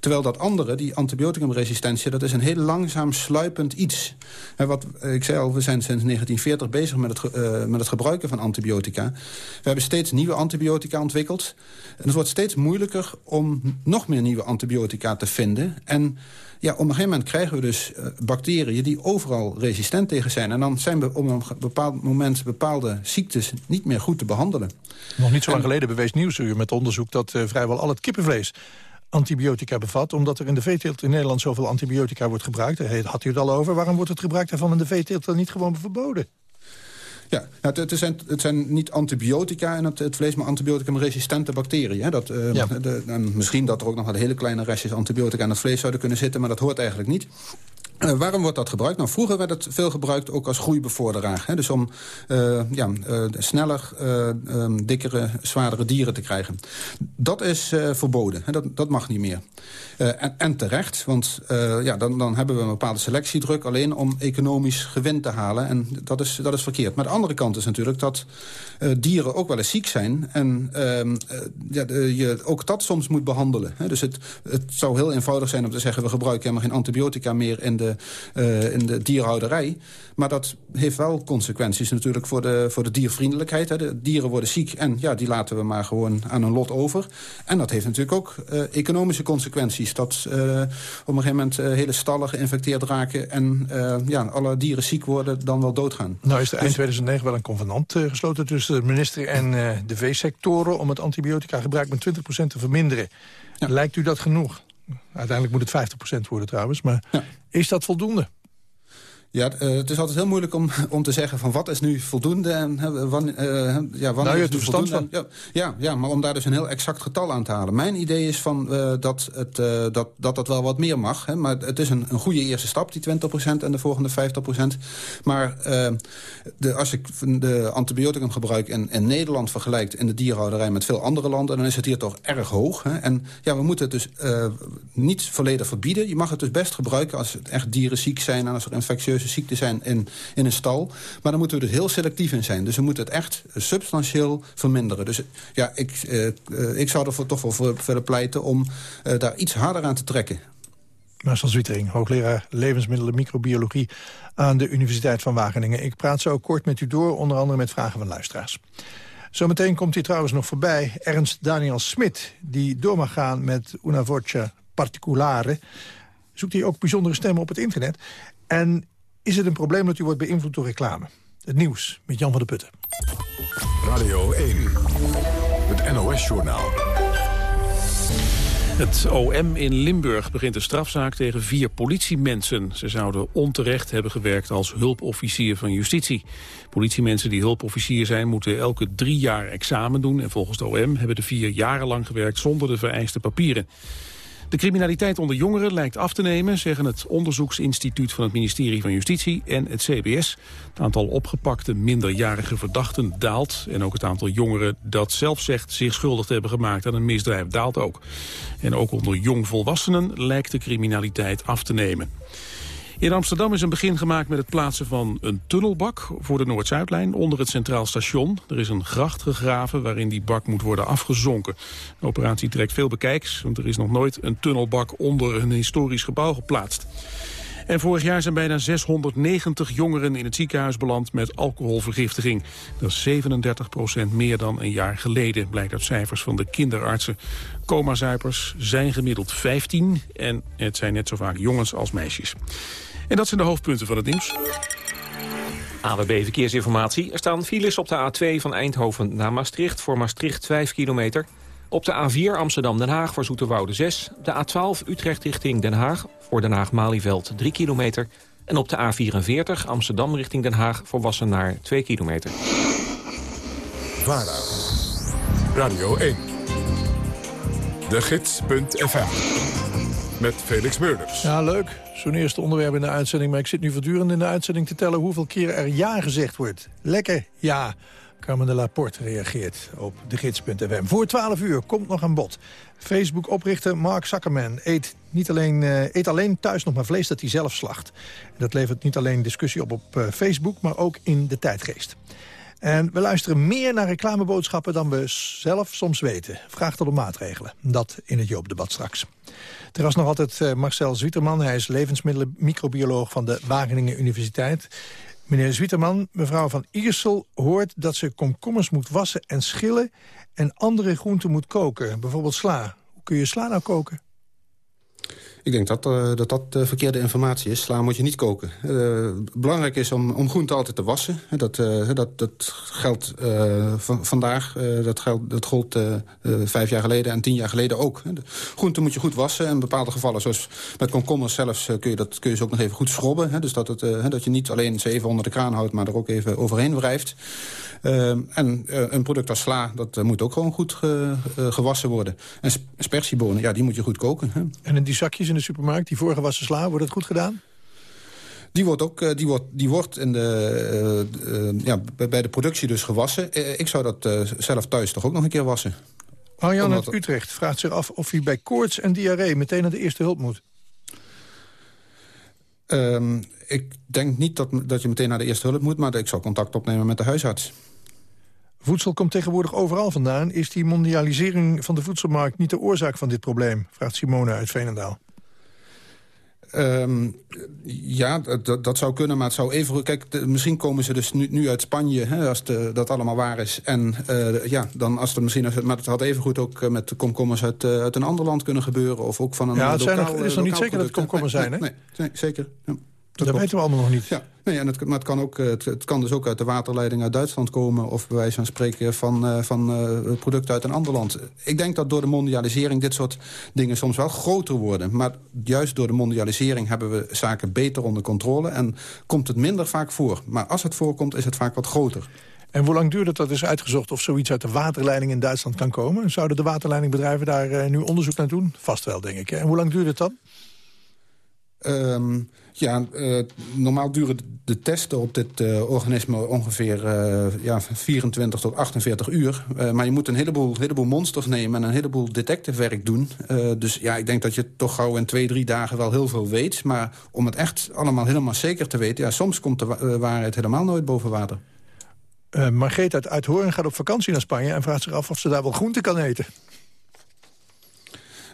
Terwijl dat andere, die antibioticumresistentie... dat is een heel langzaam sluipend iets. Hè, wat, ik zei al, we zijn sinds 1940 bezig met het, uh, met het gebruiken van antibiotica. We hebben steeds nieuwe antibiotica ontwikkeld. En het wordt steeds moeilijker om nog meer nieuwe antibiotica te vinden. En ja, op een gegeven moment krijgen we dus uh, bacteriën die overal resistent tegen zijn. En dan zijn we op een bepaald moment bepaalde ziektes niet meer goed te behandelen. Nog niet zo lang en, geleden bewees Nieuwsuur met onderzoek dat uh, vrijwel al het kippenvlees antibiotica bevat... omdat er in de veeteelt in Nederland zoveel antibiotica wordt gebruikt. Had u het al over. Waarom wordt het gebruik daarvan in de veeteelt dan niet gewoon verboden? Ja, het, het, zijn, het zijn niet antibiotica in het, het vlees, maar antibioticum-resistente bacteriën. Hè? Dat, uh, ja. de, en misschien dat er ook nog wat hele kleine restjes antibiotica in het vlees zouden kunnen zitten, maar dat hoort eigenlijk niet. Uh, waarom wordt dat gebruikt? Nou, vroeger werd het veel gebruikt ook als groeibevorderaar. Hè? Dus om uh, ja, uh, sneller, um, dikkere, zwaardere dieren te krijgen. Dat is verboden. Hè? Dat, dat mag niet meer. En, en, terecht, want ja, dan, dan hebben we een bepaalde selectiedruk... alleen om economisch gewin te halen. En dat is, dat is verkeerd. Maar de andere kant is natuurlijk dat dieren ook wel eens ziek zijn. En ehm, ja, je ook dat soms moet behandelen. Hè? Dus het, het zou heel eenvoudig zijn om te zeggen... we gebruiken helemaal geen antibiotica meer in de uh, in de dierhouderij. Maar dat heeft wel consequenties natuurlijk voor de, voor de diervriendelijkheid. Hè. De dieren worden ziek en ja, die laten we maar gewoon aan hun lot over. En dat heeft natuurlijk ook uh, economische consequenties. Dat op een gegeven moment hele stallen geïnfecteerd raken... en ja, alle dieren ziek worden, dan wel doodgaan. Nou is er eind 2009 dus- wel een convenant gesloten tussen de minister en de veesectoren... om het antibiotica gebruik met 20% te verminderen. Lijkt u dat genoeg? Uiteindelijk moet het 50% worden trouwens. Maar is dat voldoende? Ja, uh, het is altijd heel moeilijk om, om te zeggen van wat is nu voldoende en uh, wan, uh, ja, wanneer nou, is nu voldoende. Van. Ja, ja, ja, maar om daar dus een heel exact getal aan te halen. Mijn idee is van, dat, het, dat, dat dat wel wat meer mag. Hè, maar het is een, een goede eerste stap, die 20% en de volgende 50%. Maar de, als ik de antibioticum gebruik in, in Nederland vergelijkt in de dierhouderij met veel andere landen, dan is het hier toch erg hoog. Hè. En ja, we moeten het dus niet volledig verbieden. Je mag het dus best gebruiken als het echt dieren ziek zijn en als er ziekte zijn in, in een stal. Maar dan moeten we er heel selectief in zijn. Dus we moeten het echt substantieel verminderen. Dus ja, ik, eh, ik zou ervoor toch wel voor willen pleiten om eh, daar iets harder aan te trekken. Marcel Zwietering, hoogleraar levensmiddelen microbiologie aan de Universiteit van Wageningen. Ik praat zo kort met u door, onder andere met vragen van luisteraars. Zometeen komt hij trouwens nog voorbij Ernst Daniel Smit... die door mag gaan met Una Voce Particulare. Zoekt hij ook bijzondere stemmen op het internet. En is het een probleem dat u wordt beïnvloed door reclame. Het nieuws met Jan van der Putten. Radio 1, het NOS-journaal. Het OM in Limburg begint een strafzaak tegen vier politiemensen. Ze zouden onterecht hebben gewerkt als hulpofficier van justitie. Politiemensen die hulpofficier zijn moeten elke drie jaar examen doen... en volgens de OM hebben de vier jarenlang gewerkt zonder de vereiste papieren. De criminaliteit onder jongeren lijkt af te nemen, zeggen het onderzoeksinstituut van het ministerie van Justitie en het CBS. Het aantal opgepakte minderjarige verdachten daalt en ook het aantal jongeren dat zelf zegt zich schuldig te hebben gemaakt aan een misdrijf daalt ook. En ook onder jongvolwassenen lijkt de criminaliteit af te nemen. In Amsterdam is een begin gemaakt met het plaatsen van een tunnelbak voor de Noord-Zuidlijn onder het Centraal Station. Er is een gracht gegraven waarin die bak moet worden afgezonken. De operatie trekt veel bekijks, want er is nog nooit een tunnelbak onder een historisch gebouw geplaatst. En vorig jaar zijn bijna 690 jongeren in het ziekenhuis beland met alcoholvergiftiging. Dat is 37 procent meer dan een jaar geleden, blijkt uit cijfers van de kinderartsen. Coma-zuipers zijn gemiddeld 15 en het zijn net zo vaak jongens als meisjes. En dat zijn de hoofdpunten van het nieuws. AWB Verkeersinformatie. Er staan files op de A2 van Eindhoven naar Maastricht... voor Maastricht 5 kilometer. Op de A4 Amsterdam-Den Haag voor Zoeterwoude 6. De A12 Utrecht richting Den Haag voor Den Haag-Malieveld 3 kilometer. En op de A44 Amsterdam richting Den Haag voor Wassenaar 2 kilometer. VARA. Radio 1. De Gids.fm. Met Felix Meurders. Ja, leuk. Zo'n eerste onderwerp in de uitzending. Maar ik zit nu voortdurend in de uitzending te tellen hoeveel keer er ja gezegd wordt. Lekker, ja. Carmen de Laporte reageert op de gids.fm. Voor 12 uur komt nog aan bod. Facebook-oprichter Mark Zuckerman eet, niet alleen, uh, eet alleen thuis nog maar vlees dat hij zelf slacht. Dat levert niet alleen discussie op op uh, Facebook, maar ook in de tijdgeest. En we luisteren meer naar reclameboodschappen dan we zelf soms weten. Vraag tot de maatregelen. Dat in het Joop-debat straks. Er was nog altijd uh, Marcel Zwieterman. Hij is levensmiddelenmicrobioloog van de Wageningen Universiteit. Meneer Zwieterman, mevrouw van Iersel hoort dat ze komkommers moet wassen en schillen... en andere groenten moet koken, bijvoorbeeld sla. Hoe kun je sla nou koken? Ik denk dat uh, dat, dat uh, verkeerde informatie is. Sla moet je niet koken. Uh, belangrijk is om, om groenten altijd te wassen. Dat, dat, dat geldt vandaag, dat, geldt, dat gold vijf jaar geleden en tien jaar geleden ook. De groenten moet je goed wassen. En in bepaalde gevallen, zoals met komkommers zelfs, kun, je dat, kun je ze ook nog even goed schrobben. Dus dat, het, dat je niet alleen ze even onder de kraan houdt, maar er ook even overheen wrijft. en een product als sla, dat moet ook gewoon goed ge, gewassen worden. En spersiebonen, ja, die moet je goed koken. Hè. En in die zakjes in de supermarkt, die voorgewassen sla, wordt het goed gedaan? Die wordt, ook, die wordt, die wordt in de, ja, bij de productie dus gewassen. ik zou dat zelf thuis toch ook nog een keer wassen. Arjan uit Utrecht vraagt zich af of hij bij koorts en diarree... meteen naar de eerste hulp moet. Um, ik denk niet dat, dat je meteen naar de eerste hulp moet... maar ik zou contact opnemen met de huisarts. Voedsel komt tegenwoordig overal vandaan. Is die mondialisering van de voedselmarkt niet de oorzaak van dit probleem? Vraagt Simone uit Veenendaal. Um, ja, dat, dat zou kunnen, maar het zou even... Kijk, misschien komen ze dus nu, nu uit Spanje, hè, als de, dat allemaal waar is. En uh, ja, dan als het misschien... Maar het had evengoed ook eh, met komkommers uit, uh, uit een ander land kunnen gebeuren. Of ook van een ja, het lokaal, nog, is nog niet zeker dat het komkommers zijn, hè? Nee, nee, zeker. Ja. Dat, dat weten we allemaal nog niet. Ja, nee, en het, maar het kan, ook, het, het, kan dus ook uit de waterleiding uit Duitsland komen... of bij wijze van spreken van, uh, van uh, producten uit een ander land. Ik denk dat door de mondialisering dit soort dingen soms wel groter worden. Maar juist door de mondialisering hebben we zaken beter onder controle... en komt het minder vaak voor. Maar als het voorkomt, is het vaak wat groter. En hoe lang duurt het dat is uitgezocht of zoiets uit de waterleiding in Duitsland kan komen? Zouden de waterleidingbedrijven daar nu onderzoek naar doen? Vast wel, denk ik. En hoe lang duurt het dan? Um, ja, uh, normaal duren de testen op dit uh, organisme ongeveer uh, ja, 24 tot 48 uur. maar je moet een heleboel, heleboel monsters nemen en een heleboel detectivewerk doen. dus ja, ik denk dat je toch gauw in twee, drie dagen wel heel veel weet. Maar om het echt allemaal helemaal zeker te weten... Ja, soms komt de waarheid helemaal nooit boven water. Margreet uit Uithoorn gaat op vakantie naar Spanje... en vraagt zich af of ze daar wel groente kan eten.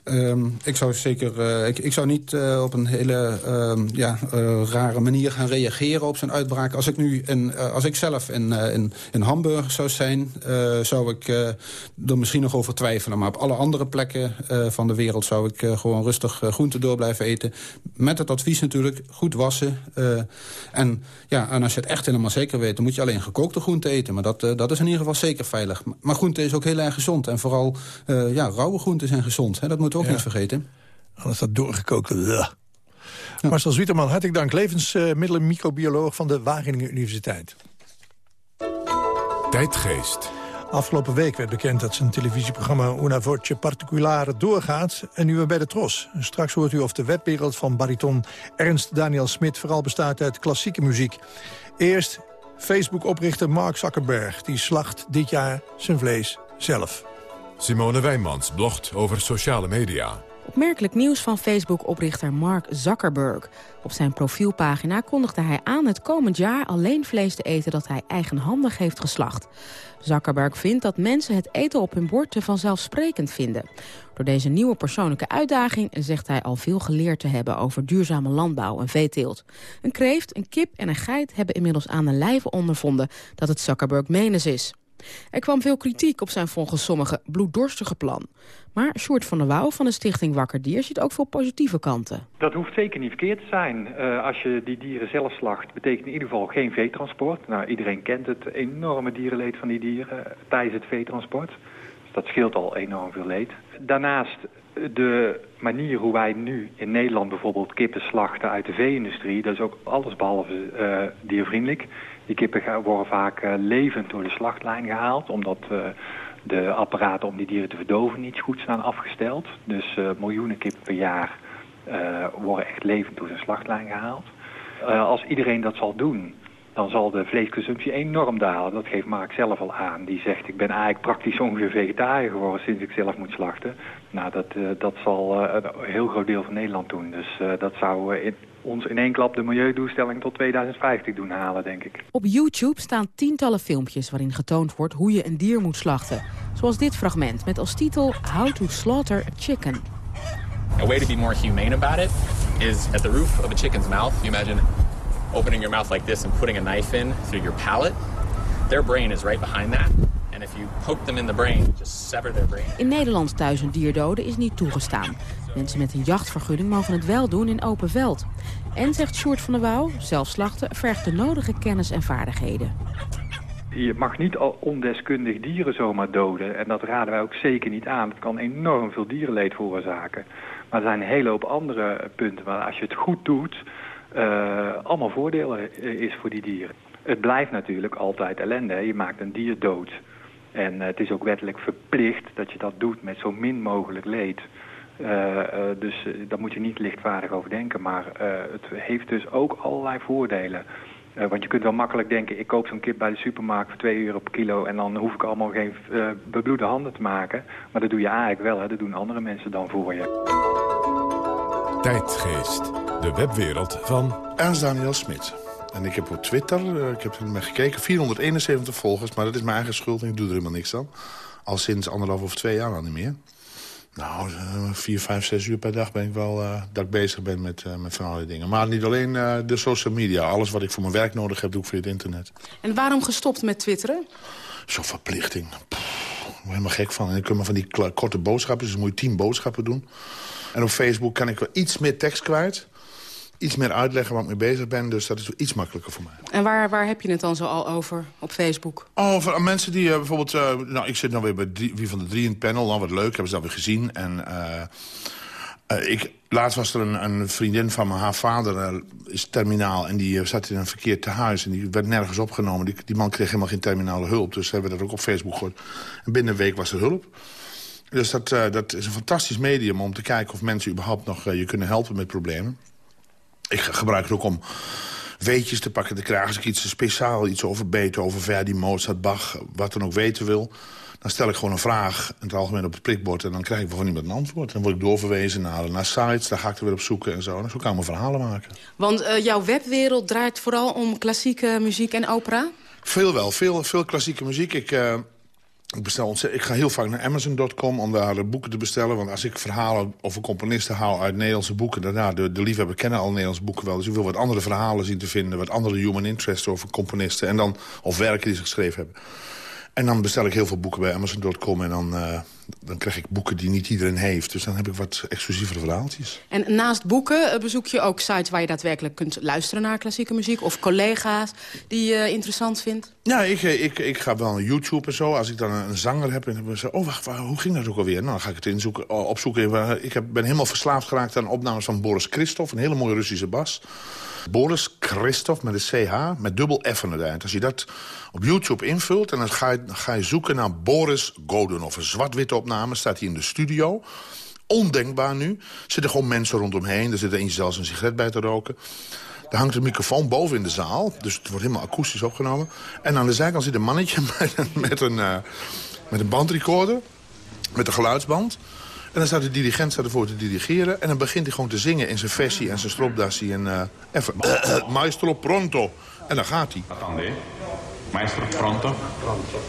Um, ik zou zeker, uh, ik, ik, zou niet uh, op een hele um, ja, uh, rare manier gaan reageren op zijn uitbraak. Als ik nu, in, als ik zelf in, in, in Hamburg zou zijn, zou ik er misschien nog over twijfelen. Maar op alle andere plekken van de wereld zou ik gewoon rustig groente door blijven eten. Met het advies natuurlijk, goed wassen. en, ja, en als je het echt helemaal zeker weet, dan moet je alleen gekookte groente eten. Maar dat, dat is in ieder geval zeker veilig. Maar groente is ook heel erg gezond. En vooral ja, rauwe groenten zijn gezond. Hè? Dat moet ook ja. niet vergeten. Anders dat doorgekookt. Ja. Marcel Zwieterman, hartelijk dank. Levensmiddelenmicrobioloog van de Wageningen Universiteit. Tijdgeest. Afgelopen week werd bekend dat zijn televisieprogramma Una Voce Particulare doorgaat. En nu weer bij de Tros. Straks hoort u of de webwereld van bariton Ernst Daniel Smit... vooral bestaat uit klassieke muziek. Eerst Facebook-oprichter Mark Zuckerberg. Die slacht dit jaar zijn vlees zelf. Simone Wijnmans blogt over sociale media. Opmerkelijk nieuws van Facebook-oprichter Mark Zuckerberg. Op zijn profielpagina kondigde hij aan het komend jaar alleen vlees te eten dat hij eigenhandig heeft geslacht. Zuckerberg vindt dat mensen het eten op hun bord te vanzelfsprekend vinden. Door deze nieuwe persoonlijke uitdaging zegt hij al veel geleerd te hebben over duurzame landbouw en veeteelt. Een kreeft, een kip en een geit hebben inmiddels aan de lijve ondervonden dat het Zuckerberg menens is. Er kwam veel kritiek op zijn volgens sommigen bloeddorstige plan. Maar Sjoerd van der Wouw van de stichting Wakker Dier ziet ook veel positieve kanten. Dat hoeft zeker niet verkeerd te zijn. Uh, als je die dieren zelf slacht, betekent in ieder geval geen veetransport. Nou, iedereen kent het enorme dierenleed van die dieren tijdens het veetransport. Dus dat scheelt al enorm veel leed. Daarnaast de manier hoe wij nu in Nederland bijvoorbeeld kippen slachten uit de vee-industrie... dat is ook allesbehalve uh, diervriendelijk. Die kippen worden vaak uh, levend door de slachtlijn gehaald... omdat uh, de apparaten om die dieren te verdoven niet goed zijn afgesteld. Dus miljoenen kippen per jaar worden echt levend door de slachtlijn gehaald. als iedereen dat zal doen dan zal de vleesconsumptie enorm dalen. Dat geeft Mark zelf al aan. Die zegt, ik ben eigenlijk praktisch ongeveer vegetariër geworden sinds ik zelf moet slachten. Nou, dat, dat zal een heel groot deel van Nederland doen. Dus dat zou ons in één klap de milieudoelstelling tot 2050 doen halen, denk ik. Op YouTube staan tientallen filmpjes waarin getoond wordt hoe je een dier moet slachten. Zoals dit fragment met als titel How to Slaughter a Chicken. A way to be more humane about it is at the roof of a chicken's mouth. You imagine opening your mouth like this and putting a knife in through your palate. Their brain is right behind that. And if you poke them in the brain, just sever their brain. In Nederland thuis een dier doden is niet toegestaan. Mensen met een jachtvergunning mogen het wel doen in open veld. En, zegt Sjoerd van der Wouw, zelfslachten vergt de nodige kennis en vaardigheden. Je mag niet al ondeskundig dieren zomaar doden. En dat raden wij ook zeker niet aan. Het kan enorm veel dierenleed veroorzaken. Maar er zijn een hele hoop andere punten. Maar als je het goed doet, uh, allemaal voordelen is voor die dieren. Het blijft natuurlijk altijd ellende. Je maakt een dier dood. En uh, het is ook wettelijk verplicht dat je dat doet met zo min mogelijk leed. Uh, uh, dus uh, daar moet je niet lichtvaardig over denken. Maar het heeft dus ook allerlei voordelen. want je kunt wel makkelijk denken, ik koop zo'n kip bij de supermarkt voor 2 euro per kilo... en dan hoef ik allemaal geen bebloede handen te maken. Maar dat doe je eigenlijk wel, hè. dat doen andere mensen dan voor je. Tijdgeest, de webwereld van Ernst Daniel Smit. En ik heb op Twitter, ik heb er naar gekeken, 471 volgers... maar dat is mijn eigen schuld en ik doe er helemaal niks aan. Al sinds anderhalf of twee jaar al niet meer. Nou, vier, vijf, zes uur per dag ben ik wel uh, dat ik bezig ben met, uh, met van allerlei dingen. Maar niet alleen uh, de social media. Alles wat ik voor mijn werk nodig heb, doe ik via het internet. En waarom gestopt met twitteren? Zo'n verplichting. Pff, ik ben helemaal gek van. En dan kun je van die korte boodschappen, dus dan moet je tien boodschappen doen. En op Facebook kan ik wel iets meer tekst kwijt iets meer uitleggen waar ik mee bezig ben. Dus dat is iets makkelijker voor mij. En waar, waar heb je het dan zo al over op Facebook? Over mensen die uh, bijvoorbeeld... Uh, nou, ik zit nou weer bij drie, wie van de drie in het panel. Nou, wat leuk, hebben ze dat weer gezien. En uh, ik, laatst was er een, een, vriendin van me. Haar vader is terminaal en die zat in een verkeerd tehuis. En die werd nergens opgenomen. Die, die man kreeg helemaal geen terminale hulp. Dus hebben we dat ook op Facebook gehoord. En binnen een week was er hulp. Dus dat, dat is een fantastisch medium om te kijken of mensen überhaupt nog je kunnen helpen met problemen. Ik gebruik het ook om weetjes te pakken te krijgen. Als ik iets speciaal, iets over Beethoven, Verdi, Mozart, Bach... wat dan ook weten wil, dan stel ik gewoon een vraag... in het algemeen op het prikbord en dan krijg ik van iemand een antwoord. Dan word ik doorverwezen naar, naar sites, daar ga ik er weer op zoeken en zo. En zo kan ik mijn verhalen maken. Want uh, jouw webwereld draait vooral om klassieke muziek en opera? Veel wel, veel, veel klassieke muziek. Ik... Uh, ik, bestel ik ga heel vaak naar Amazon.com om daar boeken te bestellen. Want als ik verhalen over componisten haal uit Nederlandse boeken... dan, ja, de, de liefhebber kennen al Nederlandse boeken wel. Dus ik wil wat andere verhalen zien te vinden. Wat andere human interest over componisten. En dan, of werken die ze geschreven hebben. En dan bestel ik heel veel boeken bij Amazon.com. En dan, uh, dan krijg ik boeken die niet iedereen heeft. Dus dan heb ik wat exclusievere verhaaltjes. En naast boeken eh, bezoek je ook sites waar je daadwerkelijk kunt luisteren naar klassieke muziek? Of collega's die je interessant vindt? Ja, ik, ik, ik ga wel naar YouTube en zo. Als ik dan een, zanger heb en dan zeg oh wacht, hoe ging dat ook alweer? Nou, dan ga ik het inzoeken, opzoeken. Ik heb, ben helemaal verslaafd geraakt aan opnames van Boris Christoph. Een hele mooie Russische bas. Boris Christoph met een CH, met dubbel F aan het eind. Als je dat op YouTube invult en dan ga je, ga je zoeken naar Boris Godunov. Een zwart-witte opname, staat hij in de studio. Ondenkbaar nu. Zitten gewoon mensen rondomheen. Er zit eentje zelfs een sigaret bij te roken. Er hangt een microfoon boven in de zaal. Dus het wordt helemaal akoestisch opgenomen. En aan de zijkant zit een mannetje met een, uh, met een bandrecorder. Met een geluidsband. En dan staat de dirigent staat ervoor te dirigeren. En dan begint hij gewoon te zingen in zijn versie en zijn stropdassie. En uh, even, uh, maestro pronto. En dan gaat hij. Attendez. Maestro pronto. Pronto.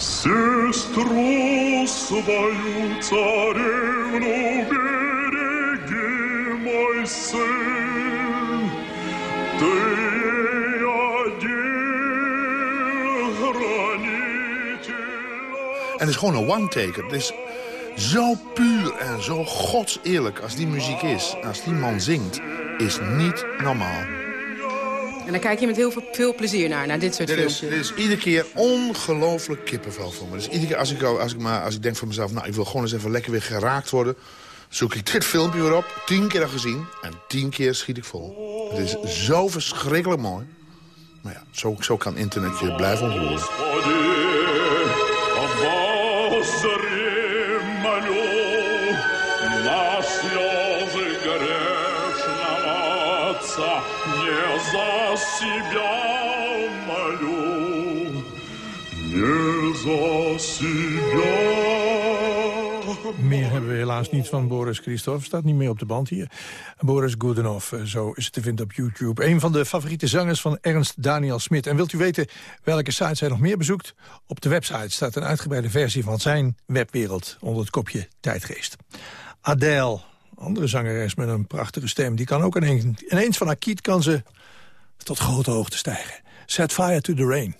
Сестру свою царевну береги, мой сын, ты het is gewoon een one-taker. Het is zo puur en zo godseerlijk als die muziek is. Als die man zingt, is niet normaal. En dan kijk je met heel veel, veel plezier naar, naar dit soort dit filmpjes. Is, dit is iedere keer ongelooflijk kippenvel voor me. Dus iedere keer als ik, als, ik maar, als ik denk van mezelf... nou, ik wil gewoon eens even lekker weer geraakt worden... zoek ik dit filmpje weer op, tien keer al gezien... en tien keer schiet ik vol. Het is zo verschrikkelijk mooi. Maar ja, zo, zo kan internet je blijven ontroeren. себя молю, не за себя. Meer hebben we helaas niet van Boris Christoph. Staat niet meer op de band hier. Boris Godunov, zo is het te vinden op YouTube. Een van de favoriete zangers van Ernst Daniel Smit. En wilt u weten welke sites hij nog meer bezoekt? Op de website staat een uitgebreide versie van zijn webwereld... onder het kopje Tijdgeest. Adele, andere zangeres met een prachtige stem... die kan ook ineens, ineens van Akiet kan ze tot grote hoogte stijgen. Set fire to the rain.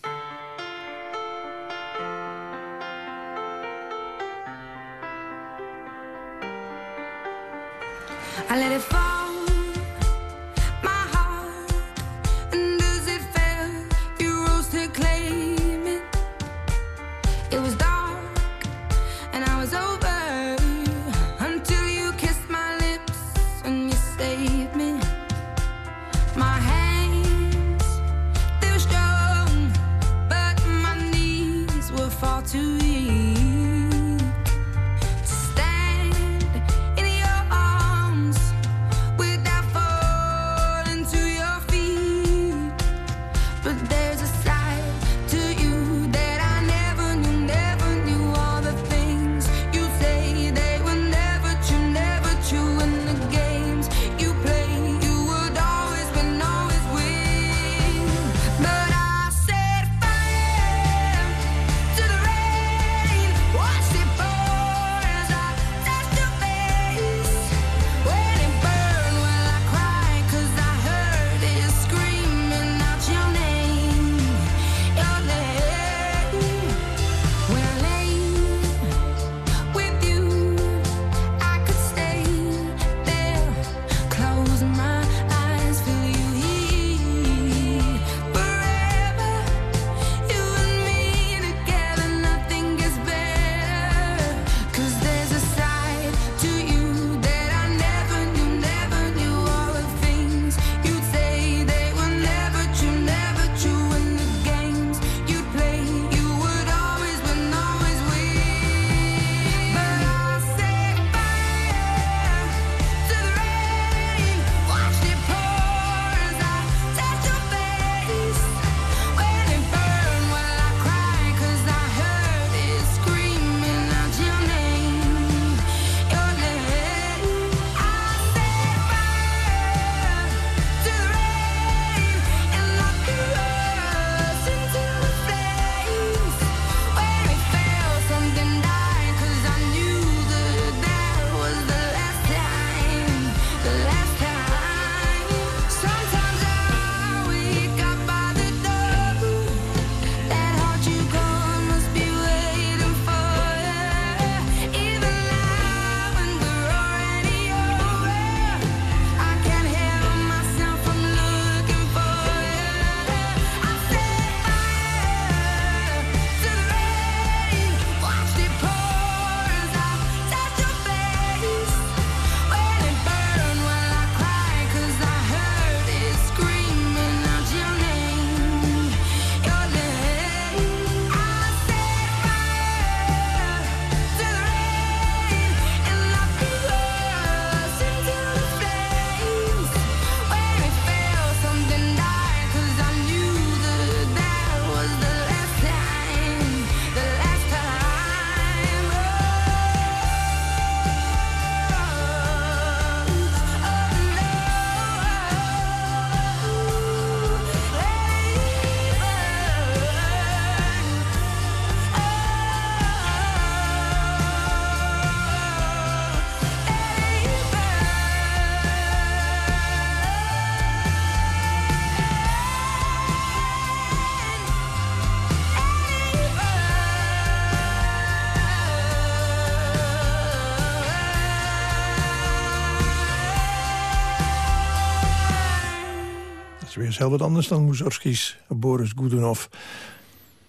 Is heel wat anders dan Mussorgski's Boris Godunov.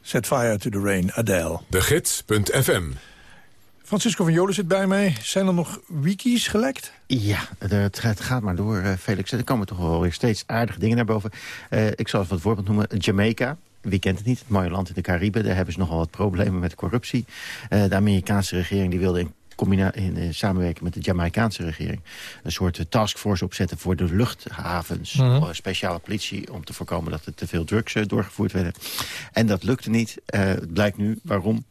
Set fire to the rain, Adele. De Gids.fm Francisco van Jolen zit bij mij. Zijn er nog wikis gelekt? Ja, het, het gaat maar door, eh, Felix. Er komen toch wel weer steeds aardige dingen naar boven. Eh, ik zal even wat voorbeeld noemen. Jamaica. Wie kent het niet? Het mooie land in de Cariben. Daar hebben ze nogal wat problemen met corruptie. Eh, de Amerikaanse regering die wilde in in eh, samenwerking met de Jamaicaanse regering... een soort eh, taskforce opzetten voor de luchthavens. Mhm. Speciale politie om te voorkomen dat er te veel drugs eh, doorgevoerd werden. En dat lukte niet. Het blijkt nu waarom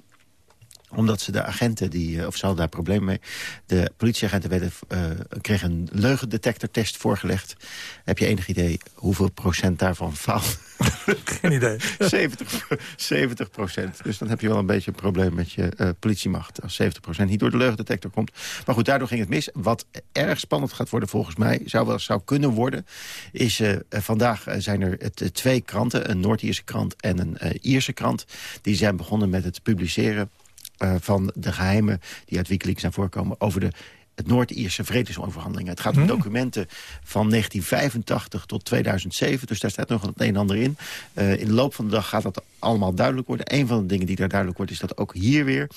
omdat ze de agenten, die, eh, of ze hadden daar problemen mee... de politieagenten werden, eh, kregen een leugendetectortest voorgelegd. Heb je enig idee hoeveel procent daarvan faalt? Geen idee. 70, 70 procent. Dus dan heb je wel een beetje een probleem met je eh, politiemacht... als 70 procent niet door de leugendetector komt. Maar goed, daardoor ging het mis. Wat erg spannend gaat worden volgens mij... zou wel zou kunnen worden... is vandaag zijn er het, twee kranten... een Noord-Ierse krant en een Ierse krant... die zijn begonnen met het publiceren eh, van de geheimen... die uit Wikileaks zijn voorkomen over de het Noord-Ierse vredesonderhandelingen. Het gaat om Hmm. documenten van 1985 tot 2007. Dus daar staat nog het een en ander in. Eh, in de loop van de dag gaat dat allemaal duidelijk worden. Een van de dingen die daar duidelijk wordt... is dat ook hier weer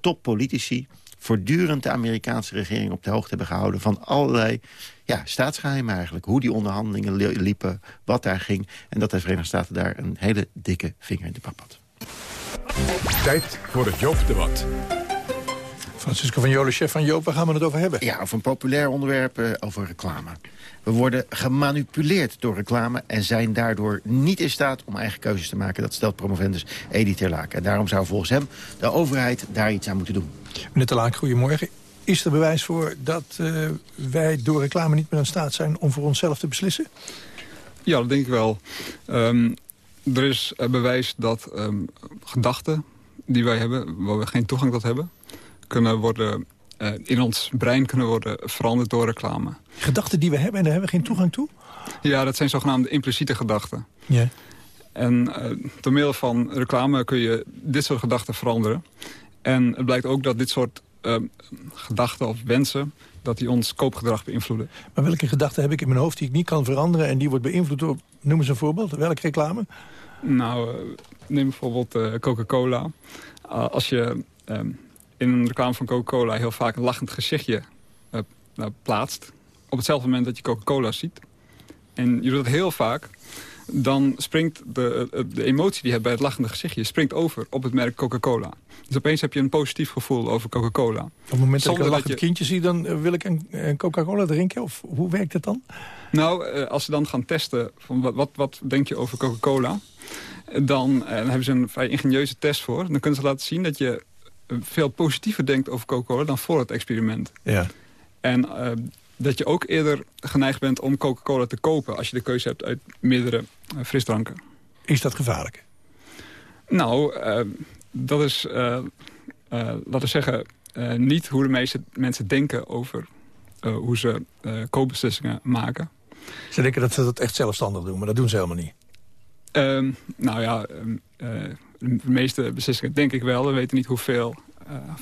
toppolitici voortdurend de Amerikaanse regering op de hoogte hebben gehouden... van allerlei ja, staatsgeheimen eigenlijk. Hoe die onderhandelingen li- liepen, wat daar ging. En dat de Verenigde Staten daar een hele dikke vinger in de pap had. Tijd voor het Joop-debat. Francisco van Jolen, chef van Joop, waar gaan we het over hebben? Ja, over een populair onderwerp, eh, over reclame. We worden gemanipuleerd door reclame en zijn daardoor niet in staat om eigen keuzes te maken. Dat stelt promovendus Edith Terlaak. En daarom zou volgens hem de overheid daar iets aan moeten doen. Meneer Talaak, goedemorgen. Is er bewijs voor dat eh, wij door reclame niet meer in staat zijn om voor onszelf te beslissen? Ja, dat denk ik wel. Ehm, er is eh, bewijs dat ehm, gedachten die wij hebben, waar we geen toegang tot hebben, kunnen worden, eh, in ons brein kunnen worden veranderd door reclame. Gedachten die we hebben en daar hebben we geen toegang toe? Ja, dat zijn zogenaamde impliciete gedachten. Ja. En eh, door middel van reclame kun je dit soort gedachten veranderen. En het blijkt ook dat dit soort ehm, gedachten of wensen... dat die ons koopgedrag beïnvloeden. Maar welke gedachten heb ik in mijn hoofd die ik niet kan veranderen... en die wordt beïnvloed door, noem eens een voorbeeld, welke reclame? Nou, eh, neem bijvoorbeeld eh, Coca-Cola. Uh, als je ehm, in een reclame van Coca-Cola heel vaak een lachend gezichtje nou, plaatst... op hetzelfde moment dat je Coca-Cola ziet... en je doet dat heel vaak... dan springt de, de emotie die je hebt bij het lachende gezichtje... springt over op het merk Coca-Cola. Dus opeens heb je een positief gevoel over Coca-Cola. Op het moment dat ik een dat lachend je- kindje zie, dan eh, wil ik een, een Coca-Cola drinken? Of hoe werkt het dan? Nou, eh, als ze dan gaan testen van wat, wat, wat denk je over Coca-Cola... eh, dan dan hebben ze een vrij ingenieuze test voor. Dan kunnen ze laten zien dat je veel positiever denkt over Coca-Cola... dan voor het experiment. Ja. En dat je ook eerder geneigd bent om Coca-Cola te kopen... als je de keuze hebt uit meerdere eh, frisdranken. Is dat gevaarlijk? Nou, eh, dat is, eh, laten we zeggen, niet hoe de meeste mensen denken over hoe ze koopbeslissingen maken. Ze denken dat ze dat echt zelfstandig doen, maar dat doen ze helemaal niet. Ehm, nou ja, ehm, eh, de meeste beslissingen denk ik wel. We weten niet hoeveel,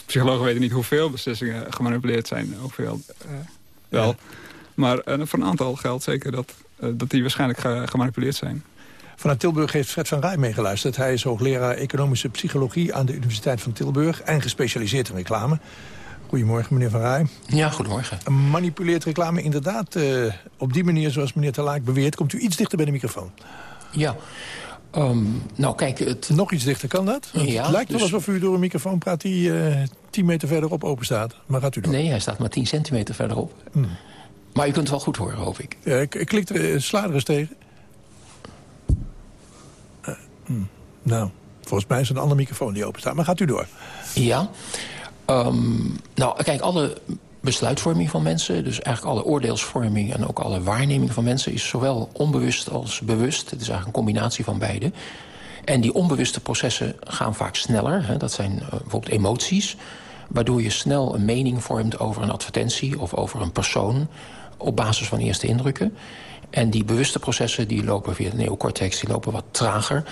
psychologen weten niet hoeveel beslissingen gemanipuleerd zijn. Hoeveel wel. Maar eh, voor een aantal geldt zeker dat, eh, dat die waarschijnlijk ge- gemanipuleerd zijn. Vanuit Tilburg heeft Fred van Rij meegeluisterd. Hij is hoogleraar economische psychologie aan de Universiteit van Tilburg... en gespecialiseerd in reclame. Goedemorgen, meneer Van Rij. Ja, goedemorgen. Manipuleert reclame inderdaad eh, op die manier, zoals meneer Talaak beweert... komt u iets dichter bij de microfoon. Ja. Ehm, nou, kijk, het... Nog iets dichter, kan dat? Ja, het lijkt wel dus- alsof u door een microfoon praat die eh 10 meter verderop open staat. Maar gaat u door. Nee, hij staat maar 10 centimeter verderop. Hmm. Maar u kunt het wel goed horen, hoop ik. Ja, ik, ik klik er eh, sla er eens tegen. Eh, hmm. Nou, volgens mij is het een andere microfoon die open staat. Maar gaat u door. Ja. Ehm, nou, kijk, alle besluitvorming van mensen... dus eigenlijk alle oordeelsvorming en ook alle waarneming van mensen... is zowel onbewust als bewust. Het is eigenlijk een combinatie van beide. En die onbewuste processen gaan vaak sneller. Hè. Dat zijn eh, bijvoorbeeld emoties... waardoor je snel een mening vormt over een advertentie... of over een persoon op basis van eerste indrukken. En die bewuste processen die lopen via de neocortex... die lopen wat trager.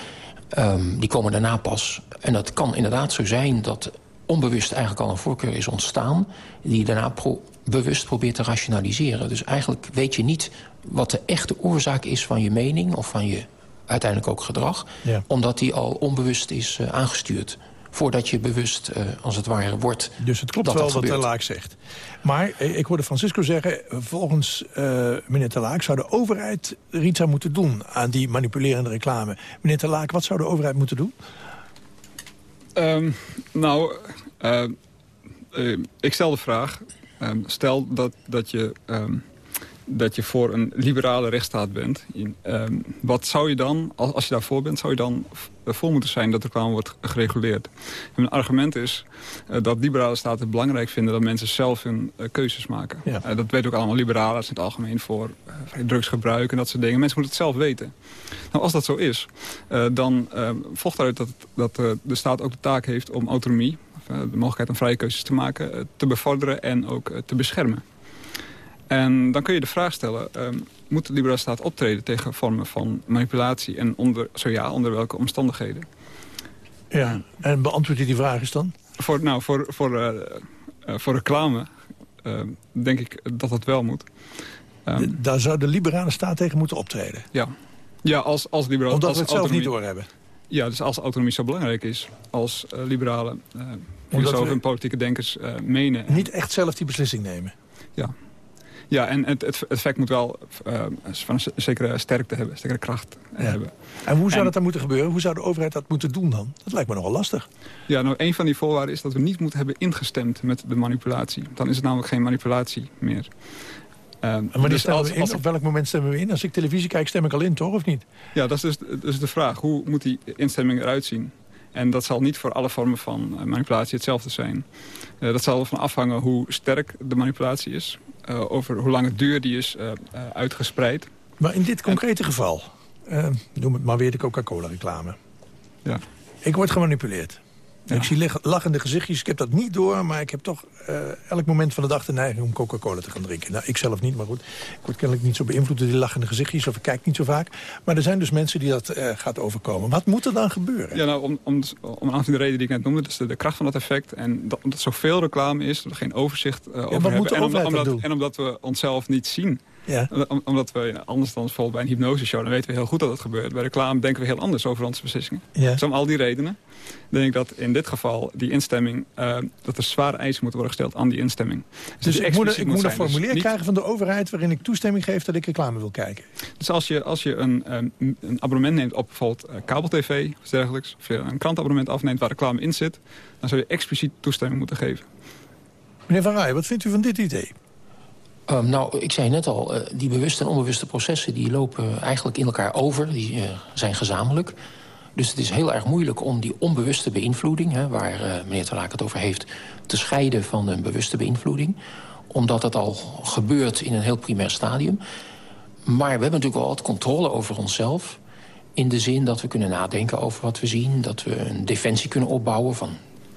Ehm, die komen daarna pas. En dat kan inderdaad zo zijn dat onbewust eigenlijk al een voorkeur is ontstaan... die je daarna pro bewust probeert te rationaliseren. Dus eigenlijk weet je niet wat de echte oorzaak is van je mening... of van je uiteindelijk ook gedrag, Ja. omdat die al onbewust is uh, aangestuurd. Voordat je bewust, uh, als het ware, wordt Dus het klopt dat wel dat wat zegt. Maar eh, ik hoorde Francisco zeggen... volgens uh, meneer Ter Laak zou de overheid er iets aan moeten doen... aan die manipulerende reclame. Meneer Ter Laak, wat zou de overheid moeten doen? Um, nou, uh, uh, ik stel de vraag. Um, stel dat, dat, je, dat je voor een liberale rechtsstaat bent. In, wat zou je dan, als, als je daarvoor bent, zou je dan voor moeten zijn dat reclame wordt gereguleerd? En mijn argument is uh, dat liberale staten het belangrijk vinden dat mensen zelf hun keuzes maken. Ja. dat weten ook allemaal liberalen, in het algemeen voor drugsgebruik en dat soort dingen. Mensen moeten het zelf weten. Nou, als dat zo is, dan uh, volgt eruit dat, dat de staat ook de taak heeft om autonomie, of, de mogelijkheid om vrije keuzes te maken, te bevorderen en ook te beschermen. En dan kun je de vraag stellen, moet de liberale staat optreden tegen vormen van manipulatie en onder, zo ja, onder welke omstandigheden? Ja, en beantwoord je die vraag eens dan? Voor, nou, voor, voor, voor reclame denk ik dat dat wel moet. Um, Daar zou de liberale staat tegen moeten optreden? Ja, ja als, als liberaal... Omdat als we het zelf niet doorhebben? Ja, dus als autonomie zo belangrijk is... als uh, liberale uh, filosofen en politieke denkers menen... Niet echt zelf die beslissing nemen? Ja. Ja, en het, het effect moet wel van een zekere sterkte hebben, zekere kracht ja. hebben. En hoe zou en, dat dan moeten gebeuren? Hoe zou de overheid dat moeten doen dan? Dat lijkt me nogal lastig. Ja, nou, een van die voorwaarden is dat we niet moeten hebben ingestemd met de manipulatie. Dan is het namelijk geen manipulatie meer. En wanneer dus als, we in? Als... Op welk moment stemmen we in? Als ik televisie kijk, stem ik al in, toch? Of niet? Ja, dat is dus, dus de vraag. Hoe moet die instemming eruit zien? En dat zal niet voor alle vormen van uh, manipulatie hetzelfde zijn. Uh, dat zal ervan afhangen hoe sterk de manipulatie is. Uh, over hoe lang het duur die is uitgespreid. Maar in dit concrete en... geval, noem het maar weer de Coca-Cola reclame. Ja. Ik word gemanipuleerd. Ja. Ik zie lachende gezichtjes. Ik heb dat niet door, maar ik heb toch uh, elk moment van de dag de neiging om Coca-Cola te gaan drinken. Nou, ik zelf niet, maar goed. Ik word kennelijk niet zo beïnvloed door die lachende gezichtjes, of ik kijk niet zo vaak. Maar er zijn dus mensen die dat uh, gaat overkomen. Wat moet er dan gebeuren? Ja, nou, om, om, om een aantal de reden die ik net noemde, dus de, de kracht van dat effect. En dat, omdat zoveel reclame is, dat we geen overzicht uh, ja, over hebben. En omdat, omdat, doen? en omdat we onszelf niet zien. Ja. Om, omdat we, anders dan bijvoorbeeld bij een hypnoseshow, dan weten we heel goed dat het gebeurt. Bij reclame denken we heel anders over onze beslissingen. Ja. Dus om al die redenen denk ik dat in dit geval die instemming... Uh, dat er zware eisen moeten worden gesteld aan die instemming. Dus, dus ik moet, ik moet een zijn. formulier dus niet... krijgen van de overheid... waarin ik toestemming geef dat ik reclame wil kijken. Dus als je, als je een, um, een abonnement neemt op bijvoorbeeld uh, kabel-tv of dergelijks... of je een krantabonnement afneemt waar reclame in zit... dan zou je expliciet toestemming moeten geven. Meneer Van Rij, wat vindt u van dit idee? Um, nou, ik zei net al, uh, die bewuste en onbewuste processen... die lopen eigenlijk in elkaar over, die uh, zijn gezamenlijk. Dus het is heel erg moeilijk om die onbewuste beïnvloeding... Hè, waar uh, meneer Talaak het over heeft, te scheiden van een bewuste beïnvloeding. Omdat dat al gebeurt in een heel primair stadium. Maar we hebben natuurlijk wel wat controle over onszelf... in de zin dat we kunnen nadenken over wat we zien... dat we een defensie kunnen opbouwen van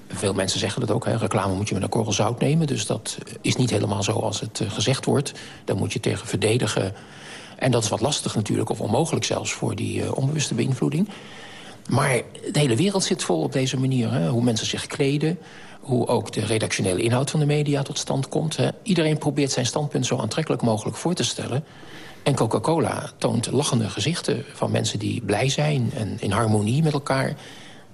veel mensen zeggen dat ook, hè, reclame moet je met een korrel zout nemen. Dus dat is niet helemaal zo als het uh, gezegd wordt. Daar moet je tegen verdedigen. En dat is wat lastig natuurlijk, of onmogelijk zelfs... voor die uh, onbewuste beïnvloeding. Maar de hele wereld zit vol op deze manier. Hè? Hoe mensen zich kleden, hoe ook de redactionele inhoud van de media tot stand komt. Hè? Iedereen probeert zijn standpunt zo aantrekkelijk mogelijk voor te stellen. En Coca-Cola toont lachende gezichten van mensen die blij zijn... en in harmonie met elkaar...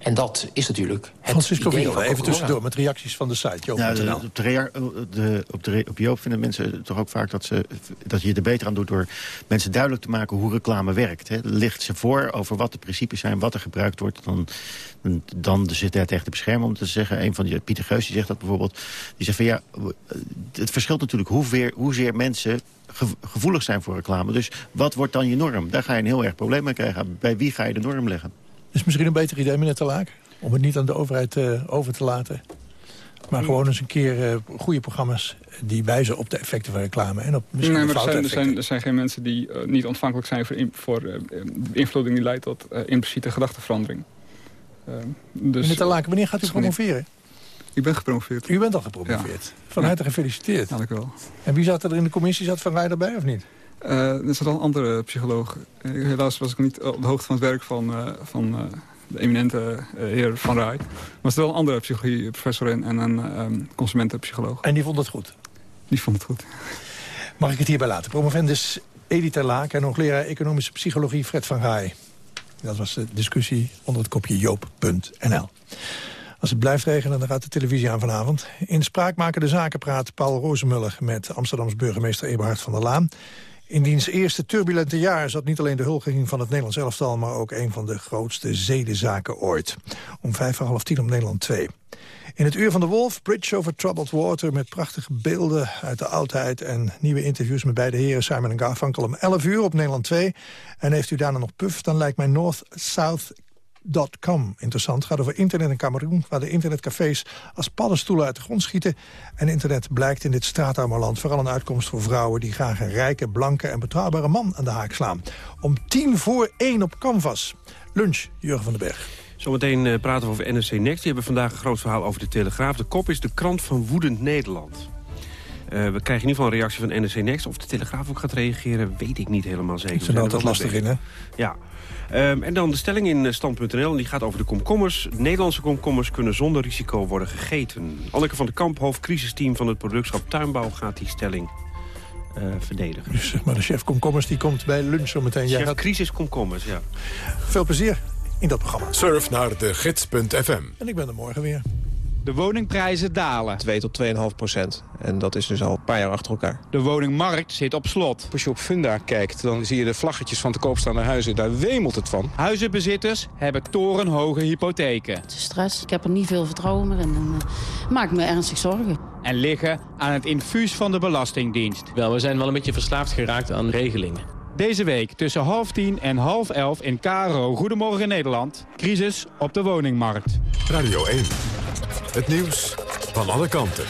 En dat is natuurlijk het Francisco idee even tussendoor met reacties van de site. Joop. Nou, de, op, de de, op, de, op Joop vinden mensen toch ook vaak dat, ze, dat je er beter aan doet... door mensen duidelijk te maken hoe reclame werkt. Hè. Ligt ze voor over wat de principes zijn, wat er gebruikt wordt... dan, dan zit hij tegen te beschermen om te zeggen. Een van die, Pieter Geus die zegt dat bijvoorbeeld. Die zegt van ja, het verschilt natuurlijk hoeveer, hoezeer mensen gevoelig zijn voor reclame. Dus wat wordt dan je norm? Daar ga je een heel erg probleem mee krijgen. Bij wie ga je de norm leggen? Is misschien een beter idee, meneer Talaak? Om het niet aan de overheid uh, over te laten. Maar gewoon eens een keer uh, goede programma's die wijzen op de effecten van reclame. En op misschien nee, maar er zijn, er, zijn, er zijn geen mensen die uh, niet ontvankelijk zijn voor, in, voor beïnvloeding die leidt tot impliciete gedachteverandering. dus, meneer Talaak, wanneer gaat u promoveren? Ik ben gepromoveerd. U bent al gepromoveerd. Ja. Van harte gefeliciteerd. Dank u wel. En wie zat er in de commissie? Zat Van Rij erbij of niet? Uh, er zat al een andere psycholoog. Uh, helaas was ik niet op de hoogte van het werk van, uh, van de eminente eh, heer Van Rij. Maar er zit wel een andere psychologieprofessor in en een ehm, consumentenpsycholoog. En die vond het goed? Die vond het goed. Mag ik het hierbij laten? Promovendus Edith Laak en hoogleraar economische psychologie Fred van Rij. Dat was de discussie onder het kopje joop.nl. Als het blijft regenen, dan gaat de televisie aan vanavond. In Spraakmaker de praat Paul Rozemuller met Amsterdams burgemeester Eberhard van der Laan. In diens eerste turbulente jaar zat niet alleen de huldiging van het Nederlands elftal... maar ook een van de grootste zedenzaken ooit. Om vijf voor half tien op Nederland 2. In het Uur van de Wolf, Bridge over Troubled Water... met prachtige beelden uit de oudheid en nieuwe interviews... met beide heren Simon en Garfunkel om 11 uur op Nederland 2. En heeft u daarna nog puff, dan lijkt mij North-South Com. Interessant, gaat over internet in Cameroen... waar de internetcafés als paddenstoelen uit de grond schieten. En internet blijkt in dit straatarme land vooral een uitkomst voor vrouwen... die graag een rijke, blanke en betrouwbare man aan de haak slaan. Om tien voor één op Canvas. Lunch, Jurgen van den Berg. Zometeen uh, praten we over NRC Next. Die hebben vandaag een groot verhaal over de Telegraaf. De kop is de krant van woedend Nederland. Uh, we krijgen in ieder geval een reactie van NRC Next. Of de Telegraaf ook gaat reageren, weet ik niet helemaal zeker. Ze zijn altijd lastig in, hè? Ja. Um, en dan de stelling in eh, stand.nl, en die gaat over de komkommers. Nederlandse komkommers kunnen zonder risico worden gegeten. Anneke van de Kamp, hoofdcrisisteam van het productschap Tuinbouw... gaat die stelling uh, verdedigen. Dus zeg maar de chef komkommers die komt bij lunch zometeen. Chef gaat... crisis komkommers, ja. Veel plezier in dat programma. Surf naar de gids.fm. En ik ben er morgen weer. De woningprijzen dalen. 2 tot 2,5 procent. En dat is dus al een paar jaar achter elkaar. De woningmarkt zit op slot. Als je op Funda kijkt, dan zie je de vlaggetjes van te koopstaande huizen. Daar wemelt het van. Huizenbezitters hebben torenhoge hypotheken. Het is stress. Ik heb er niet veel vertrouwen meer in. En uh, maak me ernstig zorgen. En liggen aan het infuus van de Belastingdienst. Wel, we zijn wel een beetje verslaafd geraakt aan regelingen. Deze week tussen half tien en half elf in Karo. Goedemorgen Nederland. Crisis op de woningmarkt. Radio 1. Het nieuws van alle kanten.